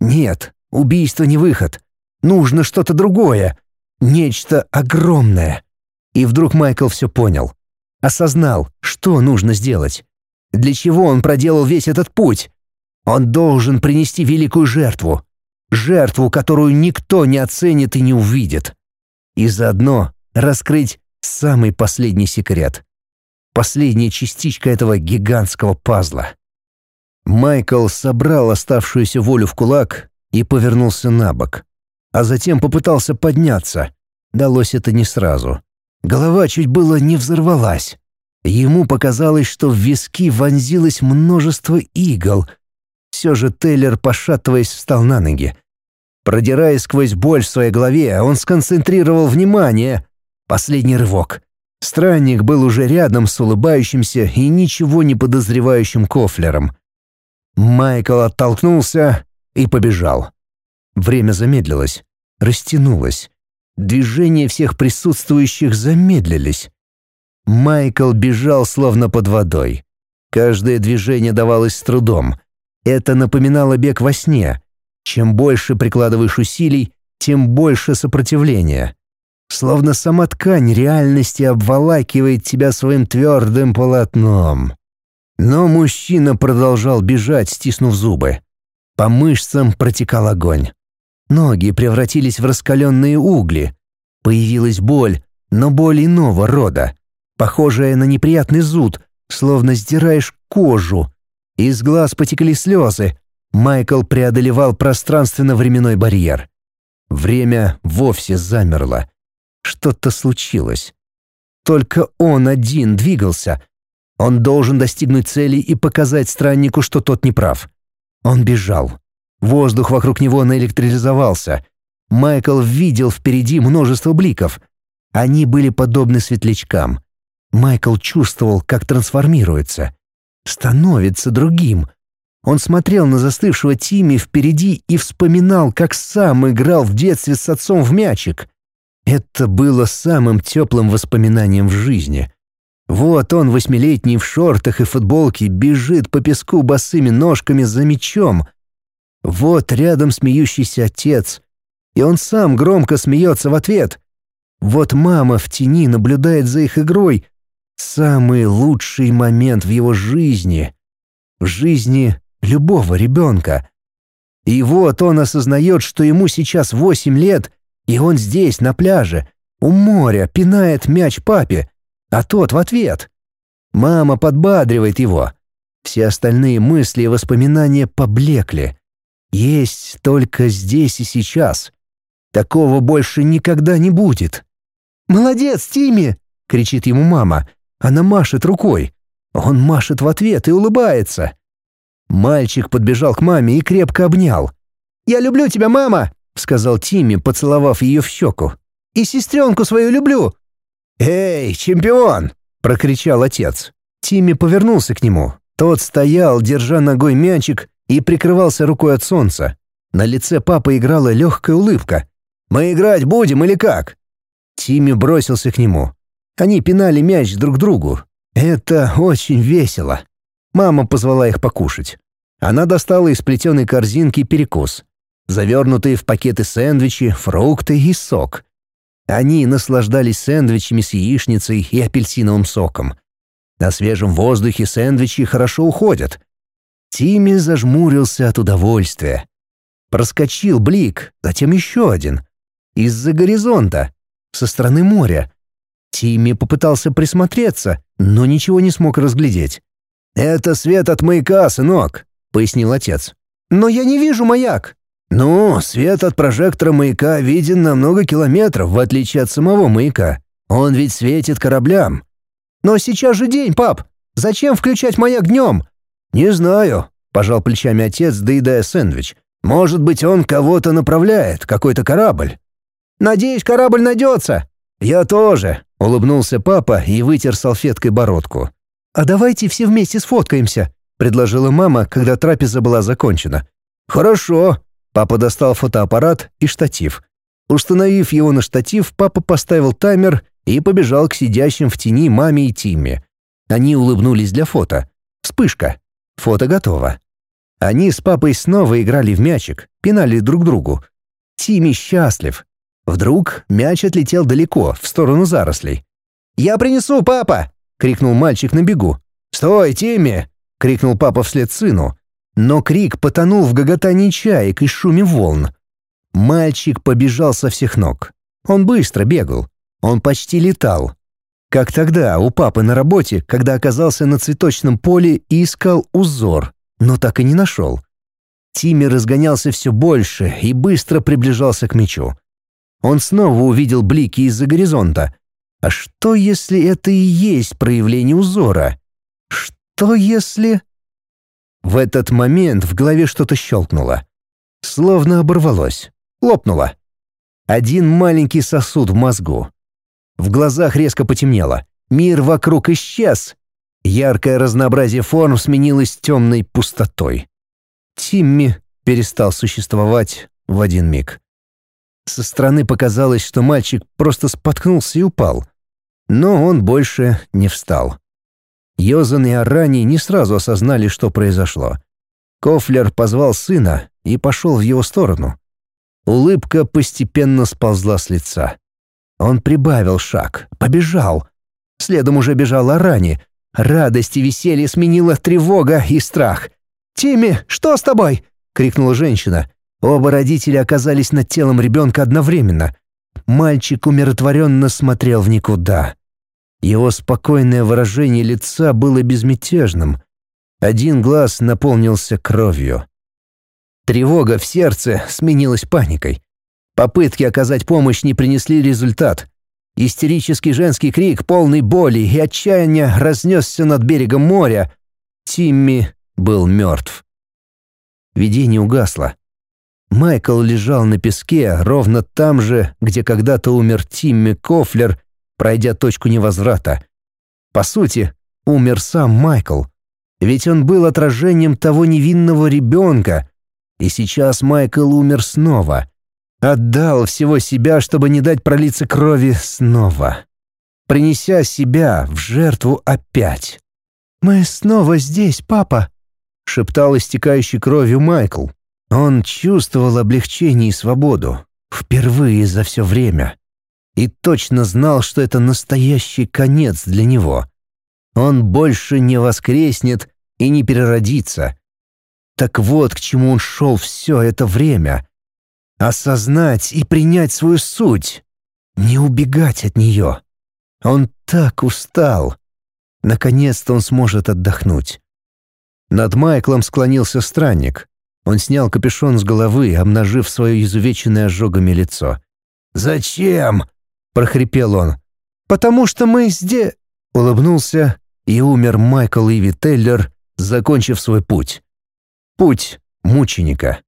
Нет, убийство не выход. Нужно что-то другое. Нечто огромное. И вдруг Майкл все понял. Осознал, что нужно сделать. Для чего он проделал весь этот путь? Он должен принести великую жертву. Жертву, которую никто не оценит и не увидит. И заодно раскрыть самый последний секрет. Последняя частичка этого гигантского пазла. Майкл собрал оставшуюся волю в кулак и повернулся на бок. А затем попытался подняться. Далось это не сразу. Голова чуть было не взорвалась. Ему показалось, что в виски вонзилось множество игл — все же Тейлер, пошатываясь, встал на ноги. Продираясь сквозь боль в своей голове, он сконцентрировал внимание. Последний рывок. Странник был уже рядом с улыбающимся и ничего не подозревающим Кофлером. Майкл оттолкнулся и побежал. Время замедлилось, растянулось. Движения всех присутствующих замедлились. Майкл бежал словно под водой. Каждое движение давалось с трудом — это напоминало бег во сне. Чем больше прикладываешь усилий, тем больше сопротивления. Словно сама ткань реальности обволакивает тебя своим твердым полотном. Но мужчина продолжал бежать, стиснув зубы. По мышцам протекал огонь. Ноги превратились в раскаленные угли. Появилась боль, но боль иного рода, похожая на неприятный зуд, словно сдираешь кожу, из глаз потекли слезы. Майкл преодолевал пространственно-временной барьер. Время вовсе замерло. Что-то случилось. Только он один двигался. Он должен достигнуть цели и показать страннику, что тот не прав. Он бежал. Воздух вокруг него наэлектризовался. Майкл видел впереди множество бликов. Они были подобны светлячкам. Майкл чувствовал, как трансформируется становится другим. Он смотрел на застывшего Тими впереди и вспоминал, как сам играл в детстве с отцом в мячик. Это было самым теплым воспоминанием в жизни. Вот он, восьмилетний, в шортах и футболке, бежит по песку босыми ножками за мячом. Вот рядом смеющийся отец, и он сам громко смеется в ответ. Вот мама в тени наблюдает за их игрой, Самый лучший момент в его жизни. В жизни любого ребенка. И вот он осознает, что ему сейчас восемь лет, и он здесь, на пляже, у моря, пинает мяч папе, а тот в ответ. Мама подбадривает его. Все остальные мысли и воспоминания поблекли. Есть только здесь и сейчас. Такого больше никогда не будет. «Молодец, Тимми!» — кричит ему мама. Она машет рукой. Он машет в ответ и улыбается. Мальчик подбежал к маме и крепко обнял. «Я люблю тебя, мама!» — сказал Тимми, поцеловав ее в щеку. «И сестренку свою люблю!» «Эй, чемпион!» — прокричал отец. Тимми повернулся к нему. Тот стоял, держа ногой мячик, и прикрывался рукой от солнца. На лице папы играла легкая улыбка. «Мы играть будем или как?» Тимми бросился к нему. Они пинали мяч друг другу. Это очень весело. Мама позвала их покушать. Она достала из плетеной корзинки перекус. Завернутые в пакеты сэндвичи, фрукты и сок. Они наслаждались сэндвичами с яичницей и апельсиновым соком. На свежем воздухе сэндвичи хорошо уходят. Тимми зажмурился от удовольствия. Проскочил блик, затем еще один. Из-за горизонта, со стороны моря. Тимми попытался присмотреться, но ничего не смог разглядеть. «Это свет от маяка, сынок», — пояснил отец. «Но я не вижу маяк». «Ну, свет от прожектора маяка виден на много километров, в отличие от самого маяка. Он ведь светит кораблям». «Но сейчас же день, пап. Зачем включать маяк днем?» «Не знаю», — пожал плечами отец, доедая сэндвич. «Может быть, он кого-то направляет, какой-то корабль». «Надеюсь, корабль найдется». «Я тоже», — улыбнулся папа и вытер салфеткой бородку. «А давайте все вместе сфоткаемся», — предложила мама, когда трапеза была закончена. «Хорошо». Папа достал фотоаппарат и штатив. Установив его на штатив, папа поставил таймер и побежал к сидящим в тени маме и Тимме. Они улыбнулись для фото. Вспышка. Фото готово. Они с папой снова играли в мячик, пинали друг другу. Тимми счастлив. Вдруг мяч отлетел далеко, в сторону зарослей. «Я принесу, папа!» — крикнул мальчик на бегу. «Стой, Тимми!» — крикнул папа вслед сыну. Но крик потонул в гоготании чаек и шуме волн. Мальчик побежал со всех ног. Он быстро бегал. Он почти летал. Как тогда у папы на работе, когда оказался на цветочном поле и искал узор, но так и не нашел. Тимми разгонялся все больше и быстро приближался к мячу. Он снова увидел блики из-за горизонта. А что, если это и есть проявление узора? Что, если... В этот момент в голове что-то щелкнуло. Словно оборвалось. Лопнуло. Один маленький сосуд в мозгу. В глазах резко потемнело. Мир вокруг исчез. Яркое разнообразие форм сменилось темной пустотой. Тимми перестал существовать в один миг. Со стороны показалось, что мальчик просто споткнулся и упал. Но он больше не встал. Йозан и Арани не сразу осознали, что произошло. Кофлер позвал сына и пошел в его сторону. Улыбка постепенно сползла с лица. Он прибавил шаг, побежал. Следом уже бежал Арани. Радость и веселье сменила тревога и страх. «Тимми, что с тобой?» — крикнула женщина. Оба родителя оказались над телом ребенка одновременно. Мальчик умиротворенно смотрел в никуда. Его спокойное выражение лица было безмятежным. Один глаз наполнился кровью. Тревога в сердце сменилась паникой. Попытки оказать помощь не принесли результат. Истерический женский крик, полный боли и отчаяния, разнесся над берегом моря. Тимми был мертв. Видение угасло. Майкл лежал на песке, ровно там же, где когда-то умер Тимми Кофлер, пройдя точку невозврата. По сути, умер сам Майкл. Ведь он был отражением того невинного ребенка. И сейчас Майкл умер снова. Отдал всего себя, чтобы не дать пролиться крови снова. Принеся себя в жертву опять. «Мы снова здесь, папа», — шептал истекающий кровью Майкл. Он чувствовал облегчение и свободу. Впервые за все время. И точно знал, что это настоящий конец для него. Он больше не воскреснет и не переродится. Так вот, к чему он шел все это время. Осознать и принять свою суть. Не убегать от нее. Он так устал. Наконец-то он сможет отдохнуть. Над Майклом склонился странник. Он снял капюшон с головы, обнажив свое изувеченное ожогами лицо. «Зачем?» — прохрипел он. «Потому что мы здесь...» — улыбнулся, и умер Майкл Иви Теллер, закончив свой путь. Путь мученика.